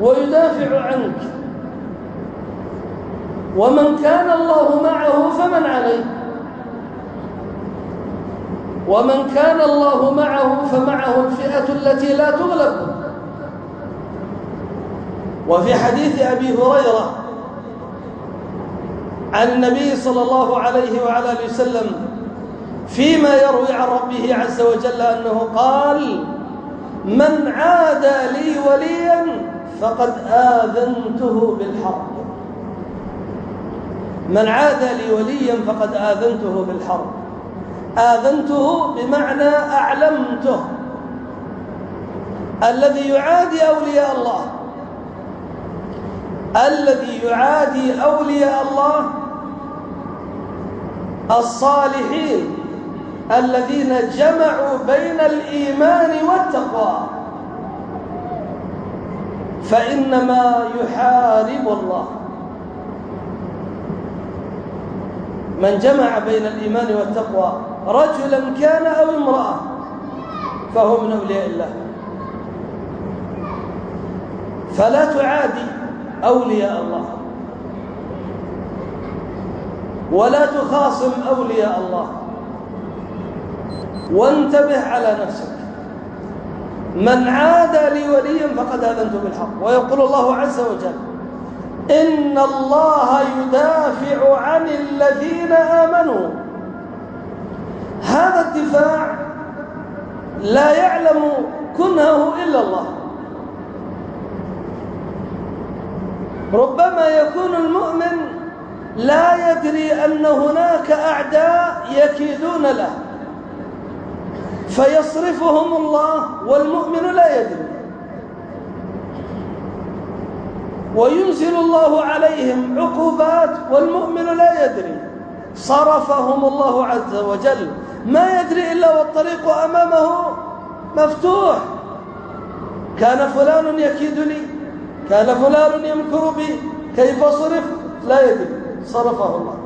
ويدافع عنك. ومن كان الله معه فمن عليه. ومن كان الله معه فمعه الفئة التي لا تغلب. وفي حديث أبي هريرة عن النبي صلى الله عليه وعلى آله وسلم فيما يروي عن ربه عز وجل أنه قال من عادى لي وليا فقد آذنته بالحرب من عادى لي وليا فقد آذنته بالحرب. آذنته بمعنى أعلمته. الذي يعادي أولياء الله. الذي يعادي أولياء الله الصالحين الذين جمعوا بين الإيمان والتقوى. فإنما يحارب الله. من جمع بين الإيمان والتقوى رجلا كان أو امرأة فهو من أولياء الله فلا تعادي أولياء الله. ولا تخاصم أولياء الله. وانتبه على نفسك. من عادى لي وليا فقد آذنت بالحق. ويقول الله عز وجل إن الله يدافع عن الذين آمنوا. هذا الدفاع لا يعلم كنهه إلا الله. ربما يكون المؤمن لا يدري أن هناك أعداء يكيدون له فيصرفهم الله والمؤمن لا يدري. وينزل الله عليهم عقوبات والمؤمن لا يدري. صرفهم الله عز وجل. ما يدري إلا والطريق أمامه مفتوح. كان فلان يكيدني كان فلان يمكر بي كيف صرف؟ لا يدري. صرفه الله.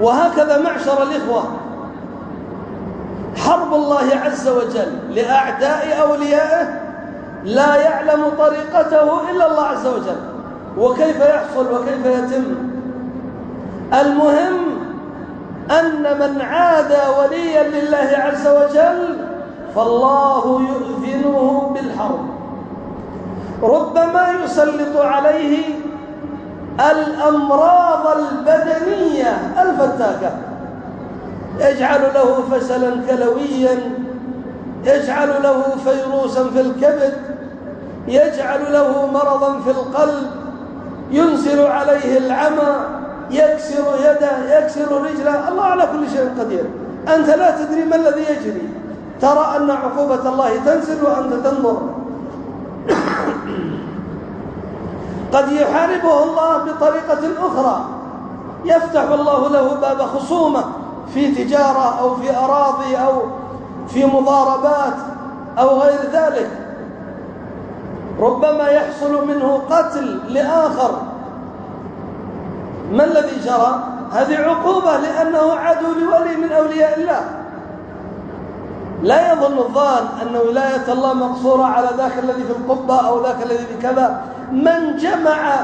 وهكذا معشر الإخوة. حرب الله عز وجل لأعداء أوليائه لا يعلم طريقته إلا الله عز وجل. وكيف يحصل وكيف يتم؟ المهم أن من عادى وليا لله عز وجل فالله يؤذنه بالحرب. ربما يسلط عليه الأمراض البدنية الفتاكة. يجعل له فشلا كلويا يجعل له فيروسا في الكبد يجعل له مرضا في القلب ينزل عليه العمى يكسر يده يكسر رجله الله على كل شيء قدير. أنت لا تدري ما الذي يجري. ترى أن عقوبة الله تنزل وأنت تنظر. قد يحاربه الله بطريقة أخرى. يفتح الله له باب خصومة في تجارة أو في أراضي أو في مضاربات أو غير ذلك. ربما يحصل منه قتل لآخر. ما الذي جرى؟ هذه عقوبة لأنه عدو لولي من أولياء الله. لا يظن الظان أن ولاية الله مقصورة على ذاك الذي في القبة أو ذاك الذي في كذا. من جمع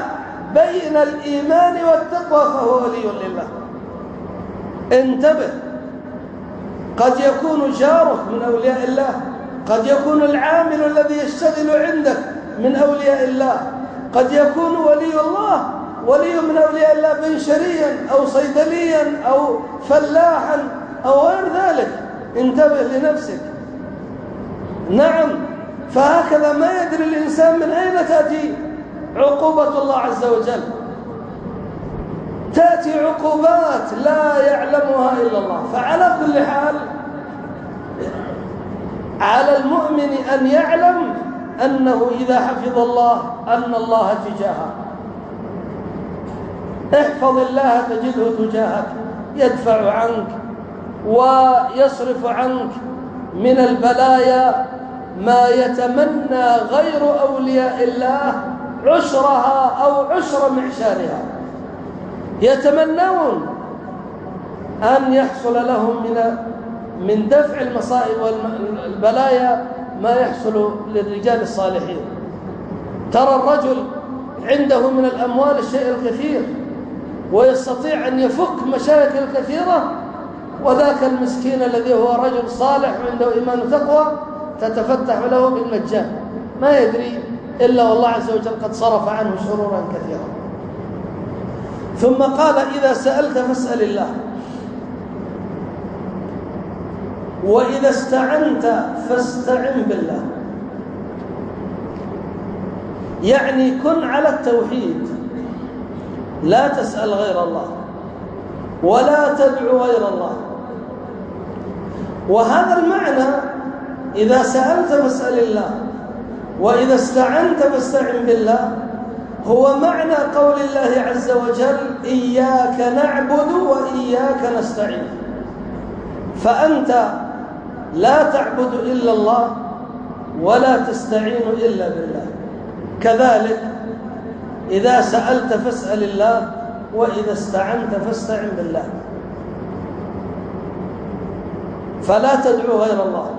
بين الإيمان والتقوى فهو ولي لله. انتبه. قد يكون جارك من أولياء الله قد يكون العامل الذي يشتغل عندك من أولياء الله قد يكون ولي الله ولي من أولياء الله بنشريا أو صيدليا أو فلاحا أو غير ذلك. انتبه لنفسك. نعم فهكذا ما يدري الإنسان من أين تأتي عقوبة الله عز وجل. تأتي عقوبات لا يعلمها إلا الله. فعلى كل حال على المؤمن أن يعلم أنه إذا حفظ الله أن الله تجاهه. احفظ الله تجده تجاهك يدفع عنك ويصرف عنك من البلايا ما يتمنى غير أولياء الله عشرها أو عشر معشارها. يتمنون أن يحصل لهم من من دفع المصائب والبلايا ما يحصل للرجال الصالحين. ترى الرجل عنده من الأموال الشيء الكثير ويستطيع أن يفك مشاكل كثيرة وذاك المسكين الذي هو رجل صالح وعنده إيمان وتقوى تتفتح له بالمجان. ما يدري إلا والله عز وجل قد صرف عنه شرورا كثيرا. ثم قال إذا سألت فاسأل الله. وإذا استعنت فاستعن بالله. يعني كن على التوحيد. لا تسأل غير الله. ولا تدعو غير الله. وهذا المعنى إذا سألت فاسأل الله. وإذا استعنت فاستعن بالله. هو معنى قول الله عز وجل إياك نعبد وإياك نستعين. فأنت لا تعبد إلا الله ولا تستعين إلا بالله. كذلك إذا سألت فاسأل الله وإذا استعنت فاستعن بالله. فلا تدعو غير الله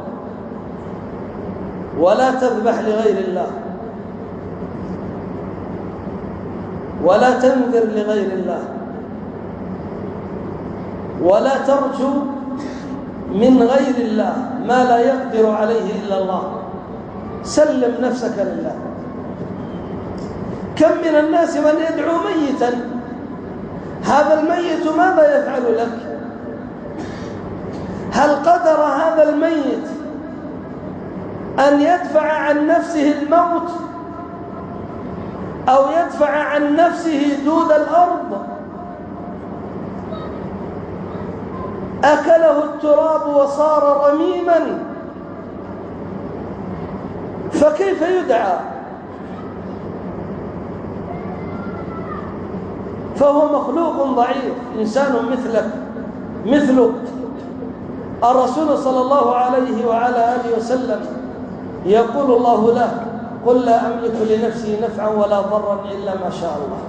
ولا تذبح لغير الله. ولا تنذر لغير الله. ولا ترجو من غير الله ما لا يقدر عليه إلا الله. سلم نفسك لله. كم من الناس من يدعو ميتا؟ هذا الميت ماذا يفعل لك؟ هل قدر هذا الميت أن يدفع عن نفسه الموت؟ أو يدفع عن نفسه دود الأرض. أكله التراب وصار رميما. فكيف يدعى؟ فهو مخلوق ضعيف إنسان مثلك مثلك. الرسول صلى الله عليه وعلى آله وسلم يقول الله له قل لا أملك لنفسي نفعا ولا ضرا إلا ما شاء الله.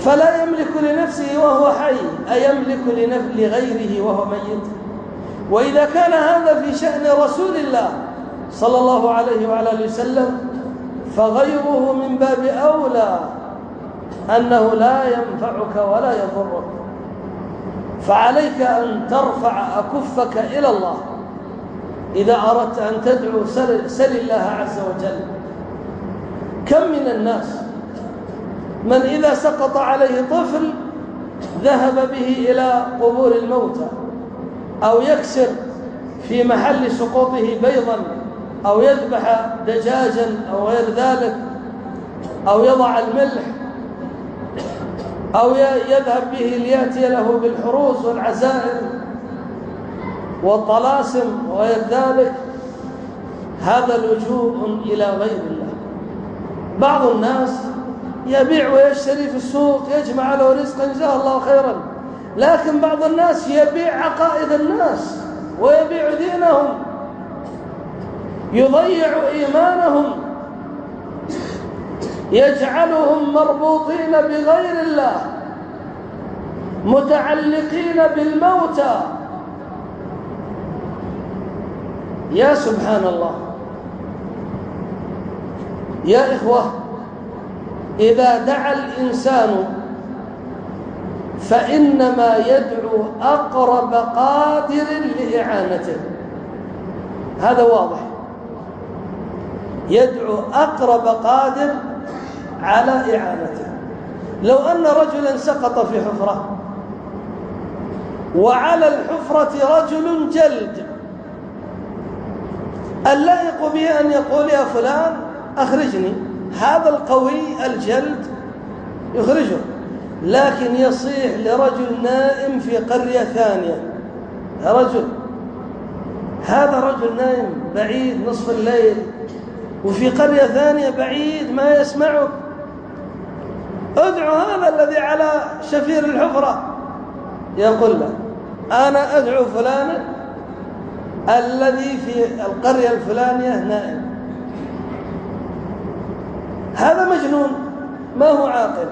فلا يملك لنفسه وهو حي أيملك لغيره وهو ميت؟ وإذا كان هذا في شأن رسول الله صلى الله عليه وعلى آله وسلم فغيره من باب أولى أنه لا ينفعك ولا يضرك. فعليك أن ترفع أكفك إلى الله. إذا أردت أن تدعو سل, سل الله عز وجل. كم من الناس من إذا سقط عليه طفل ذهب به إلى قبور الموتى أو يكسر في محل سقوطه بيضا أو يذبح دجاجا أو غير ذلك أو يضع الملح أو يذهب به ليأتي له بالحروس والعزائم والطلاسم وغير ذلك هذا لجوء إلى غير الله. بعض الناس يبيع ويشتري في السوق يجمع له رزقا جزاه الله خيرا لكن بعض الناس يبيع عقائد الناس ويبيع دينهم يضيع إيمانهم يجعلهم مربوطين بغير الله متعلقين بالموتى. يا سبحان الله يا إخوة إذا دعا الإنسان فإنما يدعو أقرب قادر لإعانته. هذا واضح. يدعو أقرب قادر على إعانته. لو أن رجلا سقط في حفرة وعلى الحفرة رجل جلد اللائق به أن يقول يا فلان أخرجني. هذا القوي الجلد يخرجه لكن يصيح لرجل نائم في قرية ثانية. يا رجل هذا رجل نائم بعيد نصف الليل وفي قرية ثانية بعيد ما يسمعك أدعو هذا الذي على شفير الحفرة. يقول له أنا أدعو فلانا الذي في القرية الفلانية نائم. هذا مجنون ما هو عاقل؟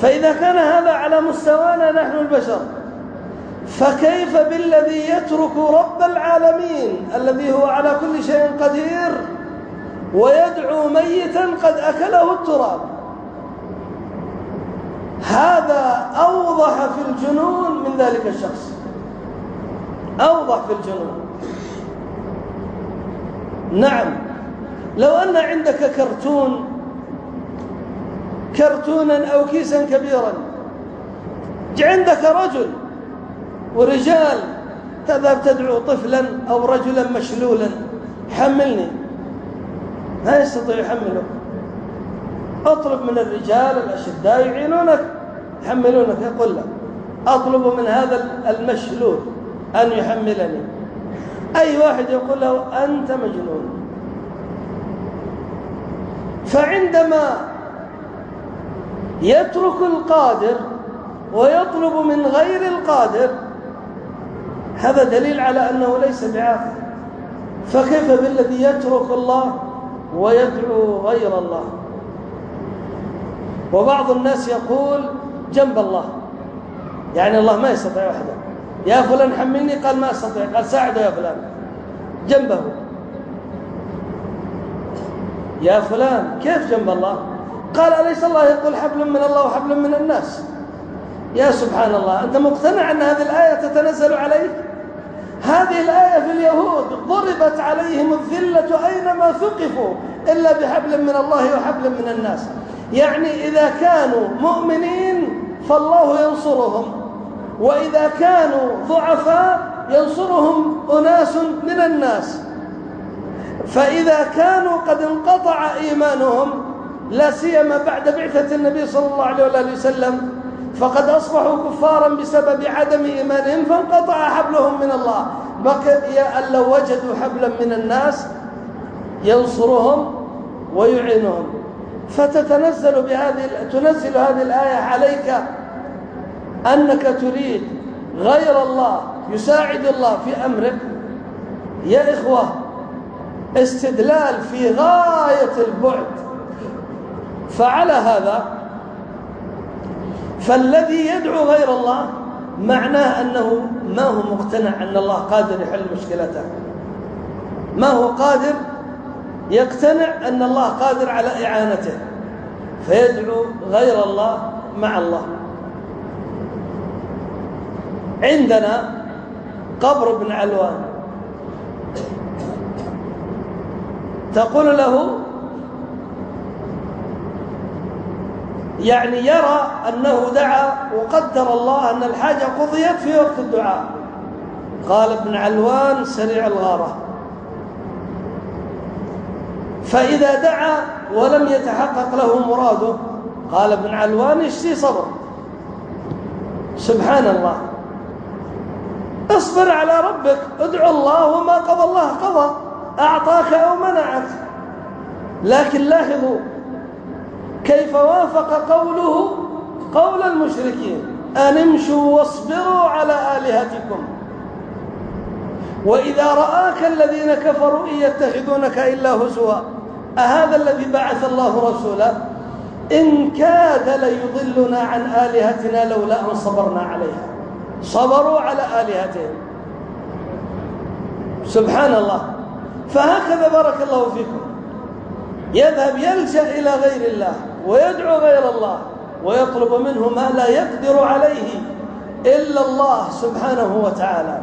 فإذا كان هذا على مستوانا نحن البشر فكيف بالذي يترك رب العالمين الذي هو على كل شيء قدير ويدعو ميتا قد أكله التراب؟ هذا أوضح في الجنون من ذلك الشخص. أوضح في الجنون. نعم. لو أن عندك كرتون كرتونا أو كيسا كبيرا عندك رجل ورجال تذهب تدعو طفلا أو رجلا مشلولا حملني. ما يستطيع يحملك. أطلب من الرجال الأشداء يعينونك يحملونك يقول لك أطلب من هذا المشلول. أن يحملني. أي واحد يقول له أنت مجنون. فعندما يترك القادر ويطلب من غير القادر هذا دليل على أنه ليس بعاقل. فكيف بالذي يترك الله ويدعو غير الله؟ وبعض الناس يقول جنب الله. يعني الله ما يستطيع وحده يا فلان حملني قال ما أستطيع قال ساعده يا فلان. جنبه. يا فلان كيف جنب الله؟ قال أليس الله يقول حبل من الله وحبل من الناس؟ يا سبحان الله أنت مقتنع أن هذه الآية تتنزل عليك؟ هذه الآية في اليهود ضربت عليهم الذلة أينما ثقفوا إلا بحبل من الله وحبل من الناس. يعني إذا كانوا مؤمنين فالله ينصرهم. وإذا كانوا ضعفاء ينصرهم أناس من الناس. فإذا كانوا قد انقطع إيمانهم لا سيما بعد بعثة النبي صلى الله عليه وسلم فقد أصبحوا كفارا بسبب عدم إيمانهم فانقطع حبلهم من الله. بقي أن لو وجدوا حبلا من الناس ينصرهم ويعينهم. فتتنزل بهذه تنزل هذه الآية عليك أنك تريد غير الله يساعد الله في أمرك. يا إخوة استدلال في غاية البعد. فعلى هذا فالذي يدعو غير الله معناه أنه ما هو مقتنع أن الله قادر يحل مشكلته. ما هو قادر؟ يقتنع أن الله قادر على إعانته. فيدعو غير الله مع الله. عندنا قبر ابن علوان. تقول له يعني يرى أنه دعا وقدر الله أن الحاجة قضيت في وقت الدعاء. قال ابن علوان سريع الغارة. فإذا دعا ولم يتحقق له مراده قال ابن علوان اشتي صبر. سبحان الله. اصبر على ربك ادعو الله وما قضى الله قضى أعطاك أو منعك. لكن لاحظوا كيف وافق قوله قول المشركين أن امشوا واصبروا على آلهتكم. وإذا رآك الذين كفروا إن يتخذونك إلا هزوا أهذا الذي بعث الله رسوله إن كاد ليضلنا عن آلهتنا لولا أن صبرنا عليها. صبروا على آلهتهم. سبحان الله فهكذا بارك الله فيكم. يذهب يلجأ إلى غير الله ويدعو غير الله ويطلب منه ما لا يقدر عليه إلا الله سبحانه وتعالى.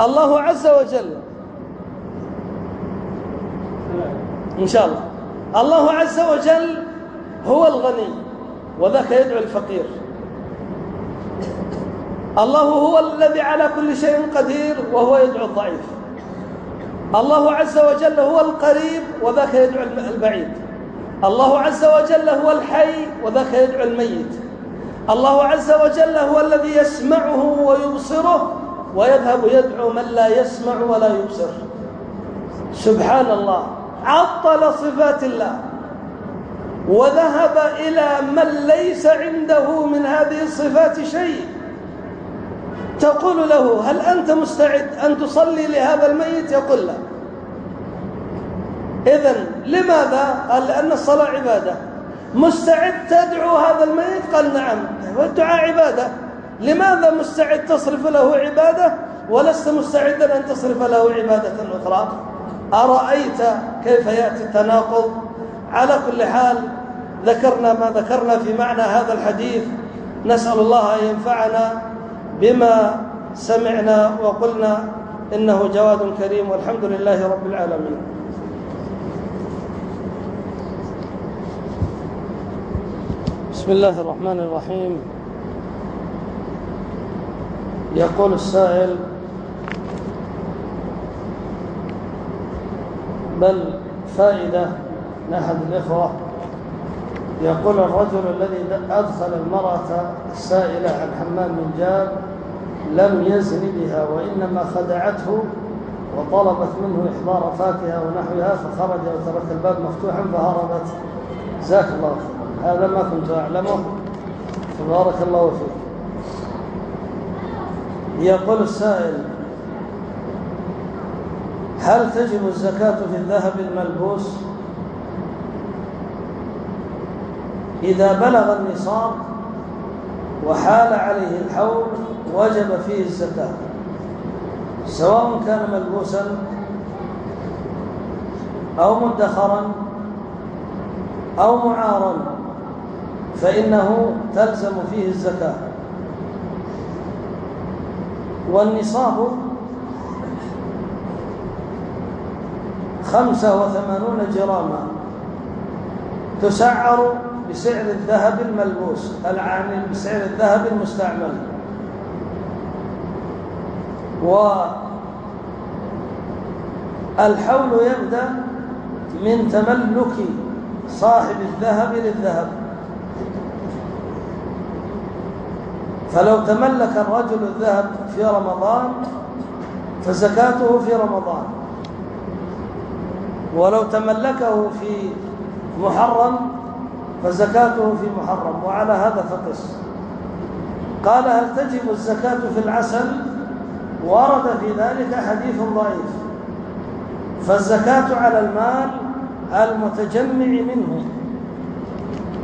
الله عز وجل. إن شاء الله. الله عز وجل هو الغني وذاك يدعو الفقير. الله هو الذي على كل شيء قدير وهو يدعو الضعيف. الله عز وجل هو القريب وذاك يدعو البعيد. الله عز وجل هو الحي وذاك يدعو الميت. الله عز وجل هو الذي يسمعه ويبصره ويذهب يدعو من لا يسمع ولا يبصر. سبحان الله عطل صفات الله. وذهب إلى من ليس عنده من هذه الصفات شيء. تقول له هل أنت مستعد أن تصلي لهذا الميت؟ يقول لا. إذن لماذا؟ قال لأن الصلاة عبادة. مستعد تدعو هذا الميت؟ قال نعم. والدعاء عبادة. لماذا مستعد تصرف له عبادة؟ ولست مستعدا أن تصرف له عبادة أخرى. أرأيت كيف يأتي التناقض؟ على كل حال ذكرنا ما ذكرنا في معنى هذا الحديث. نسأل الله أن ينفعنا. بما سمعنا وقلنا إنه جواد كريم والحمد لله رب العالمين. بسم الله الرحمن الرحيم. يقول السائل بل فائدة لأحد الإخوة يقول الرجل الذي أدخل المرأة السائلة عن حمام من جاب لم يزن بها وإنما خدعته وطلبت منه إحضار فاكهة ونحوها فخرج وترك الباب مفتوحا فهربت. جزاك الله خير هذا ما كنت أعلمه. تبارك الله فيك. يقول السائل هل تجب الزكاة في الذهب الملبوس؟ إذا بلغ النصاب وحال عليه الحول وجب فيه الزكاة. سواء كان ملبوسا أو مدخرا أو معارا فإنه تلزم فيه الزكاة. والنصاب خمسة وثمانون جراما تسعر بسعر الذهب الملبوس يعني بسعر الذهب المستعمل. والحول يبدأ من تملك صاحب الذهب للذهب. فلو تملك الرجل الذهب في رمضان فزكاته في رمضان. ولو تملكه في محرم فزكاته في محرم وعلى هذا فقس. قال هل تجب الزكاة في العسل؟ ورد في ذلك حديث ضعيف. فالزكاة على المال المتجمع منه.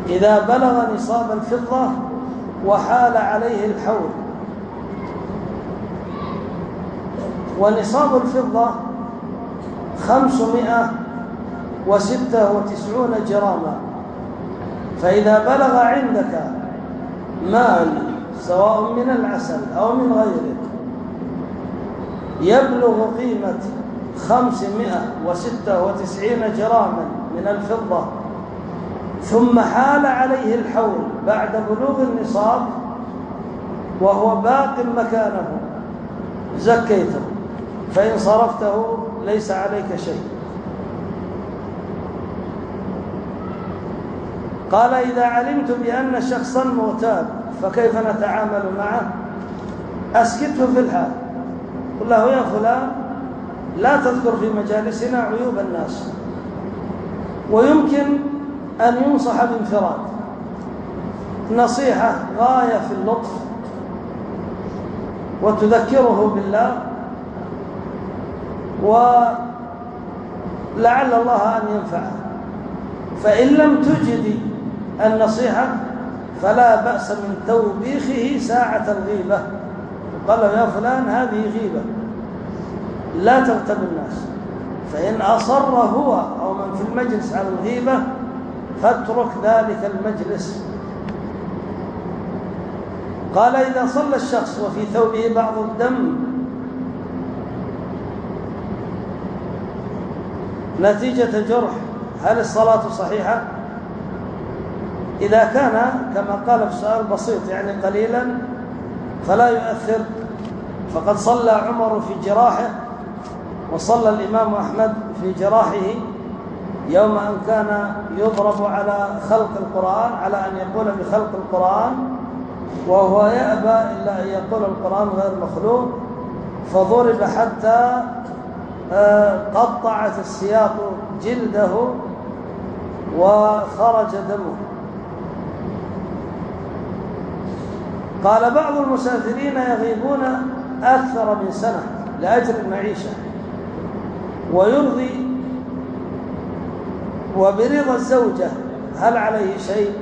إذا بلغ نصاب الفضة وحال عليه الحول. ونصاب الفضة خمسمائة وستة وتسعون جراما. فإذا بلغ عندك مال سواء من العسل أو من غيره يبلغ قيمة خمسمائة وستة وتسعين جراما من الفضة ثم حال عليه الحول بعد بلوغ النصاب وهو باق مكانه زكيته فإن صرفته ليس عليك شيء. قال إذا علمت بأن شخصا مغتاب فكيف نتعامل معه؟ أسكته في الحال. قل له يا فلان لا تذكر في مجالسنا عيوب الناس. ويمكن أن ينصح بانفراد. نصيحة غاية في اللطف. وتذكره بالله. ولعل الله أن ينفعه. فإن لم تجدي النصيحة فلا بأس من توبيخه ساعة الغيبة. قال له يا فلان هذه غيبة. لا تغتب الناس. فإن أصر هو أو من في المجلس على الغيبة فاترك ذلك المجلس. قال إذا صلى الشخص وفي ثوبه بعض الدم نتيجة جرح هل الصلاة صحيحة؟ إذا كان كما قال في السؤال بسيط يعني قليلا فلا يؤثر. فقد صلى عمر في جراحه وصلى الإمام أحمد في جراحه يوم أن كان يضرب على خلق القرآن على أن يقول بخلق القرآن وهو يأبى إلا أن يقول القرآن غير مخلوق. فضرب حتى آه، قطعت السياط جلده وخرج دمه. قال بعض المسافرين يغيبون أكثر من سنة لأجل المعيشة. ويرضي وبرضا الزوجة هل عليه شيء؟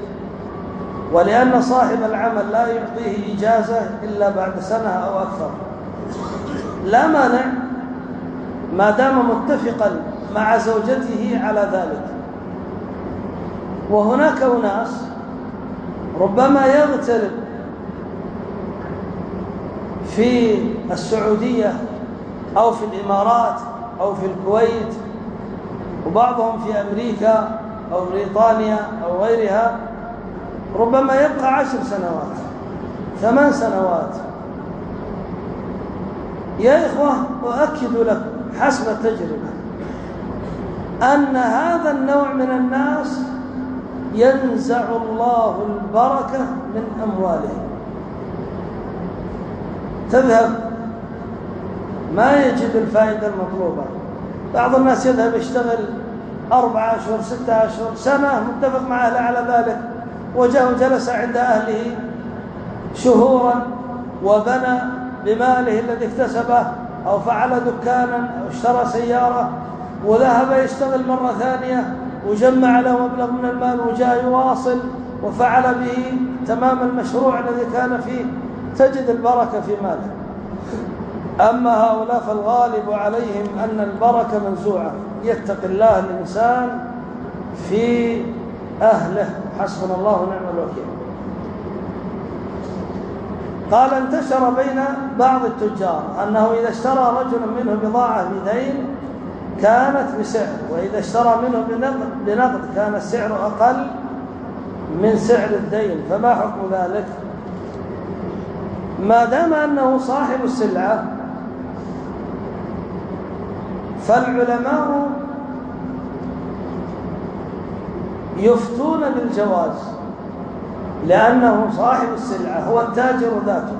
ولأن صاحب العمل لا يعطيه إجازة إلا بعد سنة أو أكثر. لا مانع ما دام متفقا مع زوجته على ذلك. وهناك أناس ربما يغترب في السعودية أو في الإمارات أو في الكويت وبعضهم في أمريكا أو بريطانيا أو غيرها ربما يبقى عشر سنوات ثمان سنوات. يا إخوة أؤكد لكم حسب التجربة أن هذا النوع من الناس ينزع الله البركة من أموالهم. تذهب. ما يجد الفائدة المطلوبة. بعض الناس يذهب يشتغل أربعة أشهر ستة أشهر سنة متفق مع أهله على ذلك. وجاء وجلس عند أهله شهورا وبنى بماله الذي اكتسبه أو فعل دكانا أو اشترى سيارة. وذهب يشتغل مرة ثانية وجمع له مبلغ من المال وجاء يواصل وفعل به تمام المشروع الذي كان فيه. تجد البركة في ماله أما هؤلاء فالغالب عليهم أن البركة منزوعة يتقي الله الإنسان في أهله. حسبنا الله ونعم الوكيل. قال انتشر بين بعض التجار أنه إذا اشترى رجل منه بضاعة بدين كانت بسعر وإذا اشترى منه بنقد, كان السعر أقل من سعر الدين فما حكم ذلك؟ ما دام أنه صاحب السلعة فالعلماء يفتون بالجواز لأنه صاحب السلعة هو التاجر ذاته.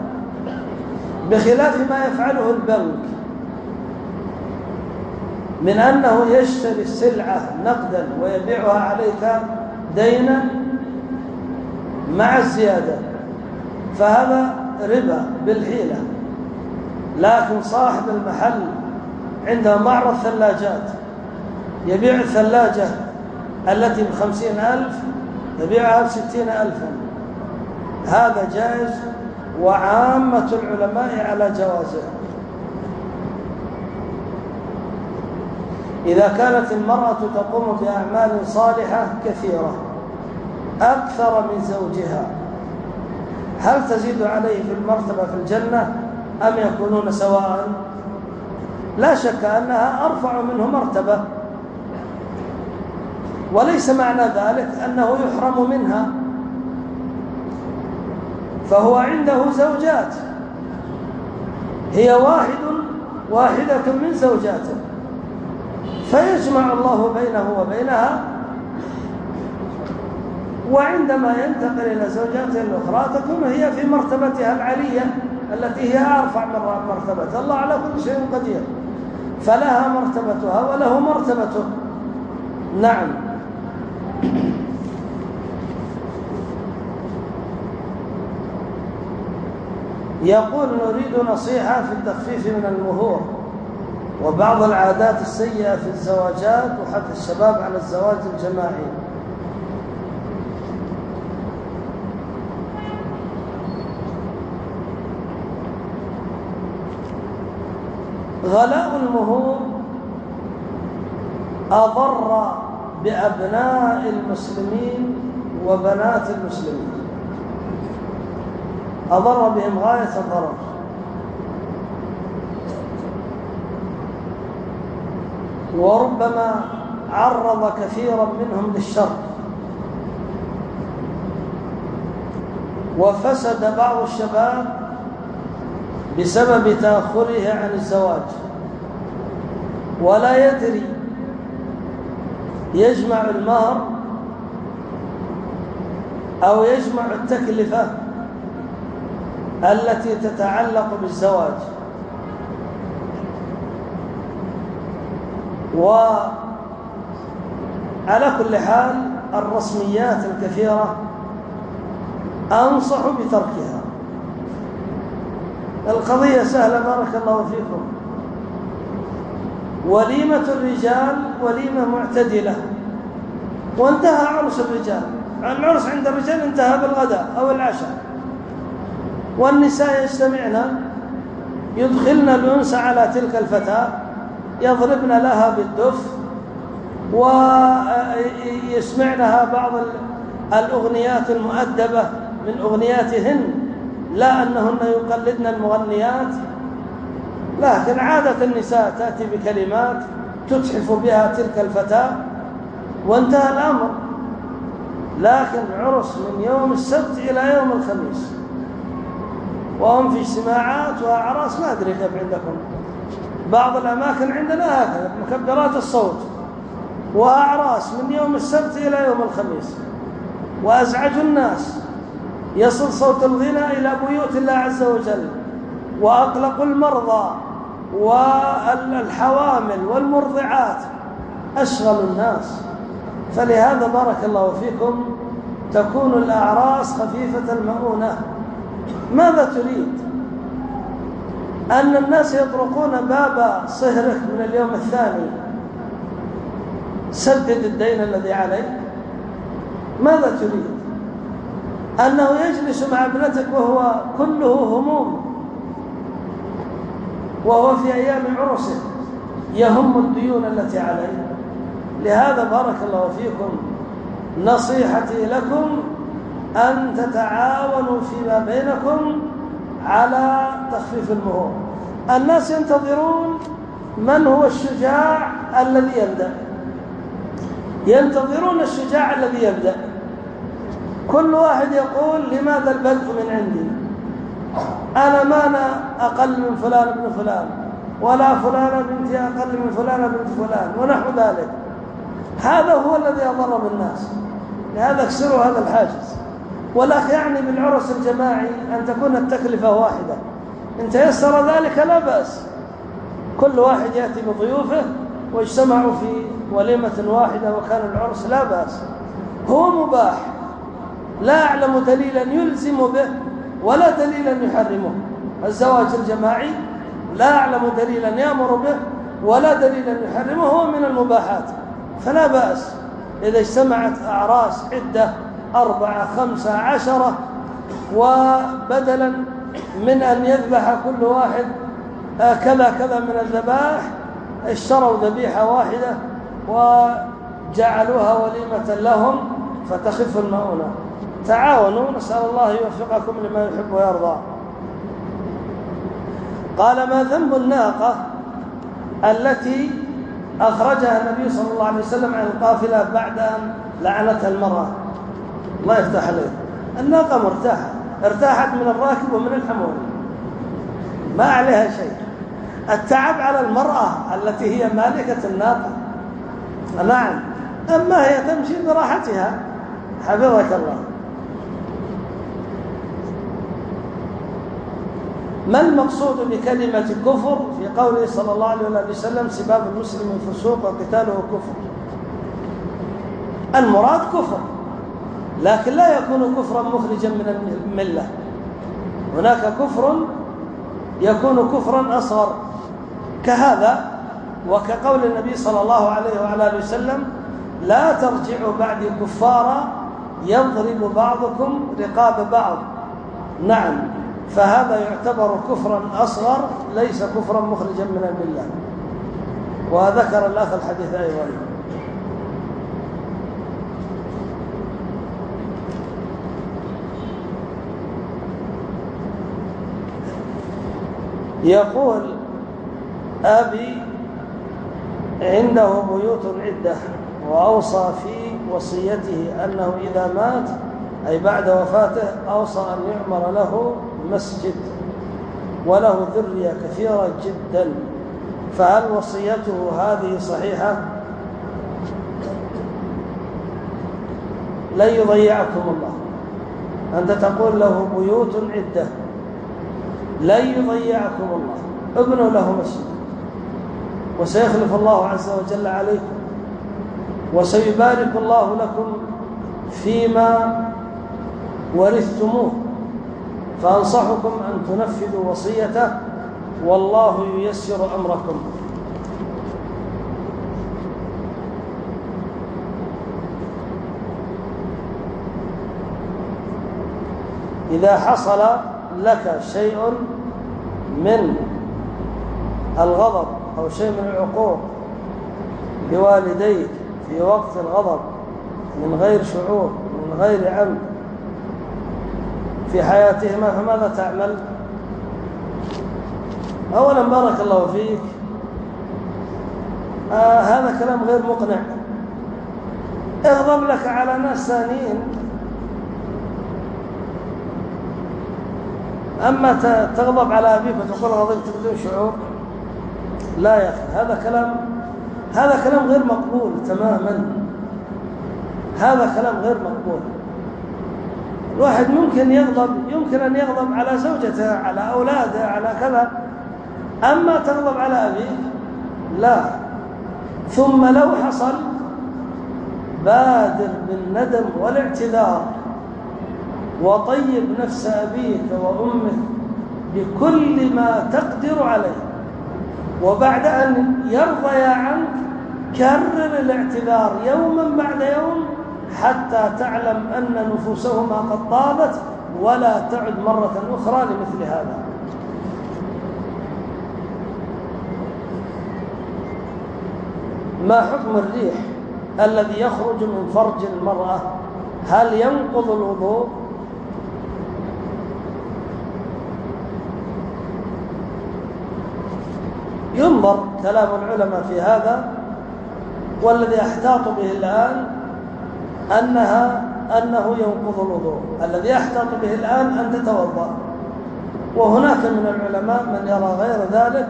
بخلاف ما يفعله البنك من أنه يشتري السلعة نقدا ويبيعها عليك دينا مع الزيادة فهذا ربا بالحيلة. لكن صاحب المحل عنده معرض ثلاجات. يبيع الثلاجة التي بخمسين ألف يبيعها بستين ألفا. هذا جائز وعامة العلماء على جوازه. إذا كانت المرأة تقوم بأعمال صالحة كثيرة أكثر من زوجها. هل تزيد عليه في المرتبة في الجنة أم يكونون سواء؟ لا شك أنها أرفع منه مرتبة. وليس معنى ذلك أنه يحرم منها. فهو عنده زوجات. هي واحد واحدة من زوجاته. فيجمع الله بينه وبينها وعندما ينتقل إلى زوجاته الأخرى تكون هي في مرتبتها العلية التي هي أرفع من مرتبة الله على كل شيء قدير. فلها مرتبتها وله مرتبته. نعم. يقول نريد نصيحة في التخفيف من المهور وبعض العادات السيئة في الزواجات وحث الشباب على الزواج الجماعي. غلاء المهور أضر بأبناء المسلمين وبنات المسلمين. أضر بهم غاية الضرر. وربما عرض كثيرا منهم للشر. وفسد بعض الشباب بسبب تأخره عن الزواج. ولا يدري. يجمع المهر أو يجمع التكلفة التي تتعلق بالزواج. وعلى كل حال الرسميات الكثيرة أنصح بتركها. القضية سهلة بارك الله فيكم. وليمة الرجال وليمة معتدلة. وانتهى عرس الرجال. العرس عند الرجال انتهى بالغداء أو العشاء. والنساء يجتمعن يدخلن الأنس على تلك الفتاة يضربن لها بالدف ويسمعنها بعض الأغنيات المؤدبة من أغنياتهن. لا أنهن يقلدن المغنيات لكن عادة النساء تأتي بكلمات تتحف بها تلك الفتاة وانتهى الأمر. لكن عرس من يوم السبت إلى يوم الخميس. وهم في اجتماعات وأعراس ما أدري كيف عندكم. بعض الأماكن عندنا هكذا مكبرات الصوت وأعراس من يوم السبت إلى يوم الخميس. وأزعج الناس. يصل صوت الغنى إلى بيوت الله عز وجل وأقلق المرضى والحوامل والمرضعات أشغل الناس. فلهذا بارك الله فيكم تكون الأعراس خفيفة المؤونة. ماذا تريد؟ أن الناس يطرقون باب صهرك من اليوم الثاني. سدد الدين الذي عليك. ماذا تريد؟ أنه يجلس مع ابنتك وهو كله هموم. وهو في أيام عرسه يهم الديون التي عليه. لهذا بارك الله فيكم. نصيحتي لكم أن تتعاونوا فيما بينكم على تخفيف المهور. الناس ينتظرون من هو الشجاع الذي يبدأ. ينتظرون الشجاع الذي يبدأ. كل واحد يقول لماذا البدء من عندي؟ أنا ما أنا أقل من فلان ابن فلان؟ ولا فلانة بنتي أقل من فلانة بنت فلان؟ ونحو ذلك. هذا هو الذي أضر بالناس. لهذا اكسروا هذا الحاجز. ولا يعني بالعرس الجماعي أن تكون التكلفة واحدة. إن تيسر ذلك لا بأس. كل واحد يأتي بضيوفه واجتمعوا في وليمة واحدة وكان العرس لا بأس. هو مباح. لا أعلم دليلا يلزم به ولا دليلا يحرمه. الزواج الجماعي لا أعلم دليلا يأمر به ولا دليلا يحرمه هو من المباحات. فلا بأس إذا اجتمعت أعراس عدة أربعة خمسة عشرة وبدلا من أن يذبح كل واحد كذا كذا من الذبائح اشتروا ذبيحة واحدة وجعلوها وليمة لهم فتخف المؤونة. تعاونوا نسأل الله يوفقكم لما يحب ويرضى. قال ما ذنب الناقة التي أخرجها النبي صلى الله عليه وسلم عن القافلة بعد أن لعنتها المرأة؟ الله يفتح عليه. الناقة مرتاحة ارتاحت من الراكب ومن الحمول ما عليها شيء. التعب على المرأة التي هي مالكة الناقة. نعم. أما هي تمشي براحتها. حفظك الله. ما المقصود بكلمة كفر في قوله صلى الله عليه وسلم سباب المسلم فسوق وقتاله كفر؟ المراد كفر لكن لا يكون كفرا مخرجا من الملة. هناك كفر يكون كفرا أصغر كهذا وكقول النبي صلى الله عليه وعلى آله وسلم لا ترجعوا بعدي كفارا يضرب بعضكم رقاب بعض. نعم. فهذا يعتبر كفرا أصغر ليس كفرا مخرجا من الملة. وذكر الأخ الحديث أيضا. يقول أبي عنده بيوت عدة وأوصى في وصيته أنه إذا مات أي بعد وفاته أوصى أن يعمر له مسجد وله ذرية كثيرة جدا. فهل وصيته هذه صحيحة؟ لن يضيعكم الله. أنت تقول له بيوت عدة. لن يضيعكم الله. ابنوا له مسجد. وسيخلف الله عز وجل عليكم. وسيبارك الله لكم فيما ورثتموه. فأنصحكم أن تنفذوا وصيته والله ييسر أمركم. إذا حصل لك شيء من الغضب أو شيء من العقوق بوالديك في وقت الغضب من غير شعور من غير عمد في حياتهما فماذا تعمل. أولا بارك الله فيك. آه هذا كلام غير مقنع. اغضب لك على ناس ثانيين. أما تغضب على أبيك وتقول غضبت بدون شعور لا يا أخي. هذا كلام هذا كلام غير مقبول تماما. هذا كلام غير مقبول. واحد ممكن يغضب يمكن أن يغضب على زوجته على أولاده على كذا. أما تغضب على أبيك لا. ثم لو حصل بادر بالندم والاعتذار وطيب نفس أبيك وأمك بكل ما تقدر عليه وبعد أن يرضيا عنك كرر الاعتذار يوما بعد يوم حتى تعلم أن نفوسهما قد طابت ولا تعد مرة أخرى لمثل هذا. ما حكم الريح الذي يخرج من فرج المرأة؟ هل ينقض الوضوء؟ ينظر كلام العلماء في هذا والذي أحتاط به الآن أنها أنه ينقض الوضوء. الذي احتاط به الآن أن تتوضأ. وهناك من العلماء من يرى غير ذلك.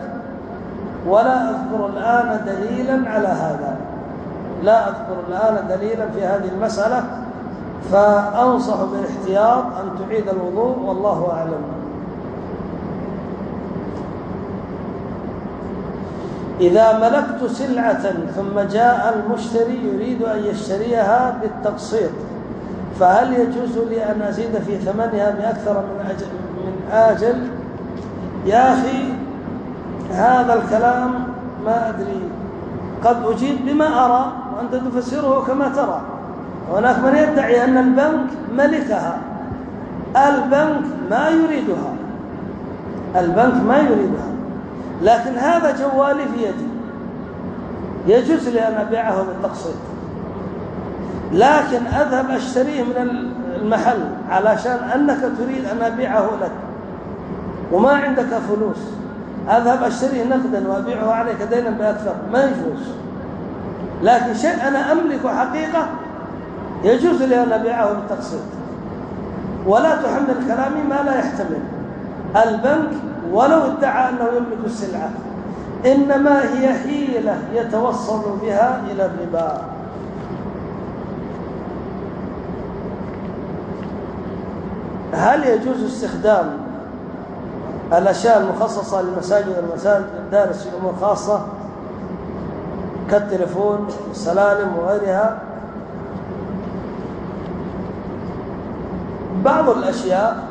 ولا أذكر الآن دليلا على هذا. لا أذكر الآن دليلا في هذه المسألة. فأنصح بالاحتياط أن تعيد الوضوء. والله أعلم. إذا ملكت سلعة ثم جاء المشتري يريد أن يشتريها بالتقسيط فهل يجوز لي أن أزيد في ثمنها بأكثر من أجل, من آجل؟ يا أخي هذا الكلام ما أدري. قد أجيب بما أرى وأنت تفسره كما ترى. هناك من يدعي أن البنك ملكها. البنك ما يريدها. البنك ما يريدها. لكن هذا جوالي في يدي. يجوز لي أن أبيعه بالتقسيط. لكن أذهب أشتريه من المحل علشان أنك تريد أن أبيعه لك. وما عندك فلوس. أذهب أشتريه نقدا وأبيعه عليك دينا بأكثر. ما يجوز. لكن شيء أنا أملك حقيقة يجوز لي أن أبيعه بالتقسيط. ولا تحمل كلامي ما لا يحتمل. البنك ولو ادعى أنه يملك السلعة إنما هي حيلة يتوصل بها إلى الربا. هل يجوز استخدام الأشياء المخصصة للمساجد والمساجد الدارس في أمور خاصة كالتليفون والسلالم وغيرها؟ بعض الأشياء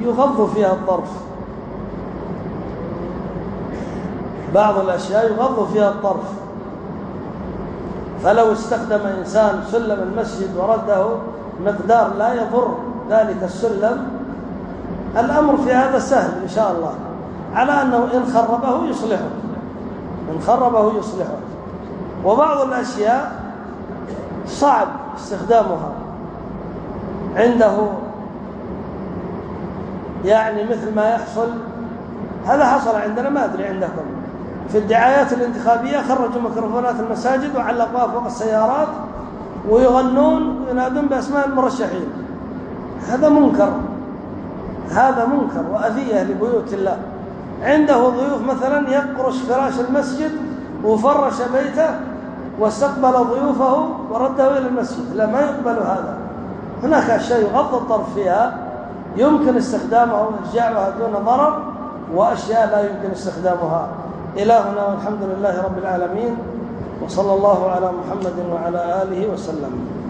يغض فيها الطرف. بعض الأشياء يغض فيها الطرف. فلو استخدم إنسان سلم المسجد ورده مقدار لا يضر ذلك السلم الأمر في هذا سهل إن شاء الله على أنه إن خربه يصلحه. إن خربه يصلحه. وبعض الأشياء صعب استخدامها. عنده يعني مثل ما يحصل هذا حصل عندنا ما أدري عندكم. في الدعايات الانتخابية خرجوا ميكروفونات المساجد وعلقوها فوق السيارات ويغنون وينادون بأسماء المرشحين. هذا منكر. هذا منكر وأذية لبيوت الله. عنده ضيوف مثلا يقرش فراش المسجد وفرش بيته واستقبل ضيوفه ورده إلى المسجد. لا ما يقبل هذا. هناك أشياء يغض الطرف فيها. يمكن استخدامها وإرجاعها دون ضرر وأشياء لا يمكن استخدامها. إلهنا والحمد لله رب العالمين وصلى الله على محمد وعلى آله وسلم.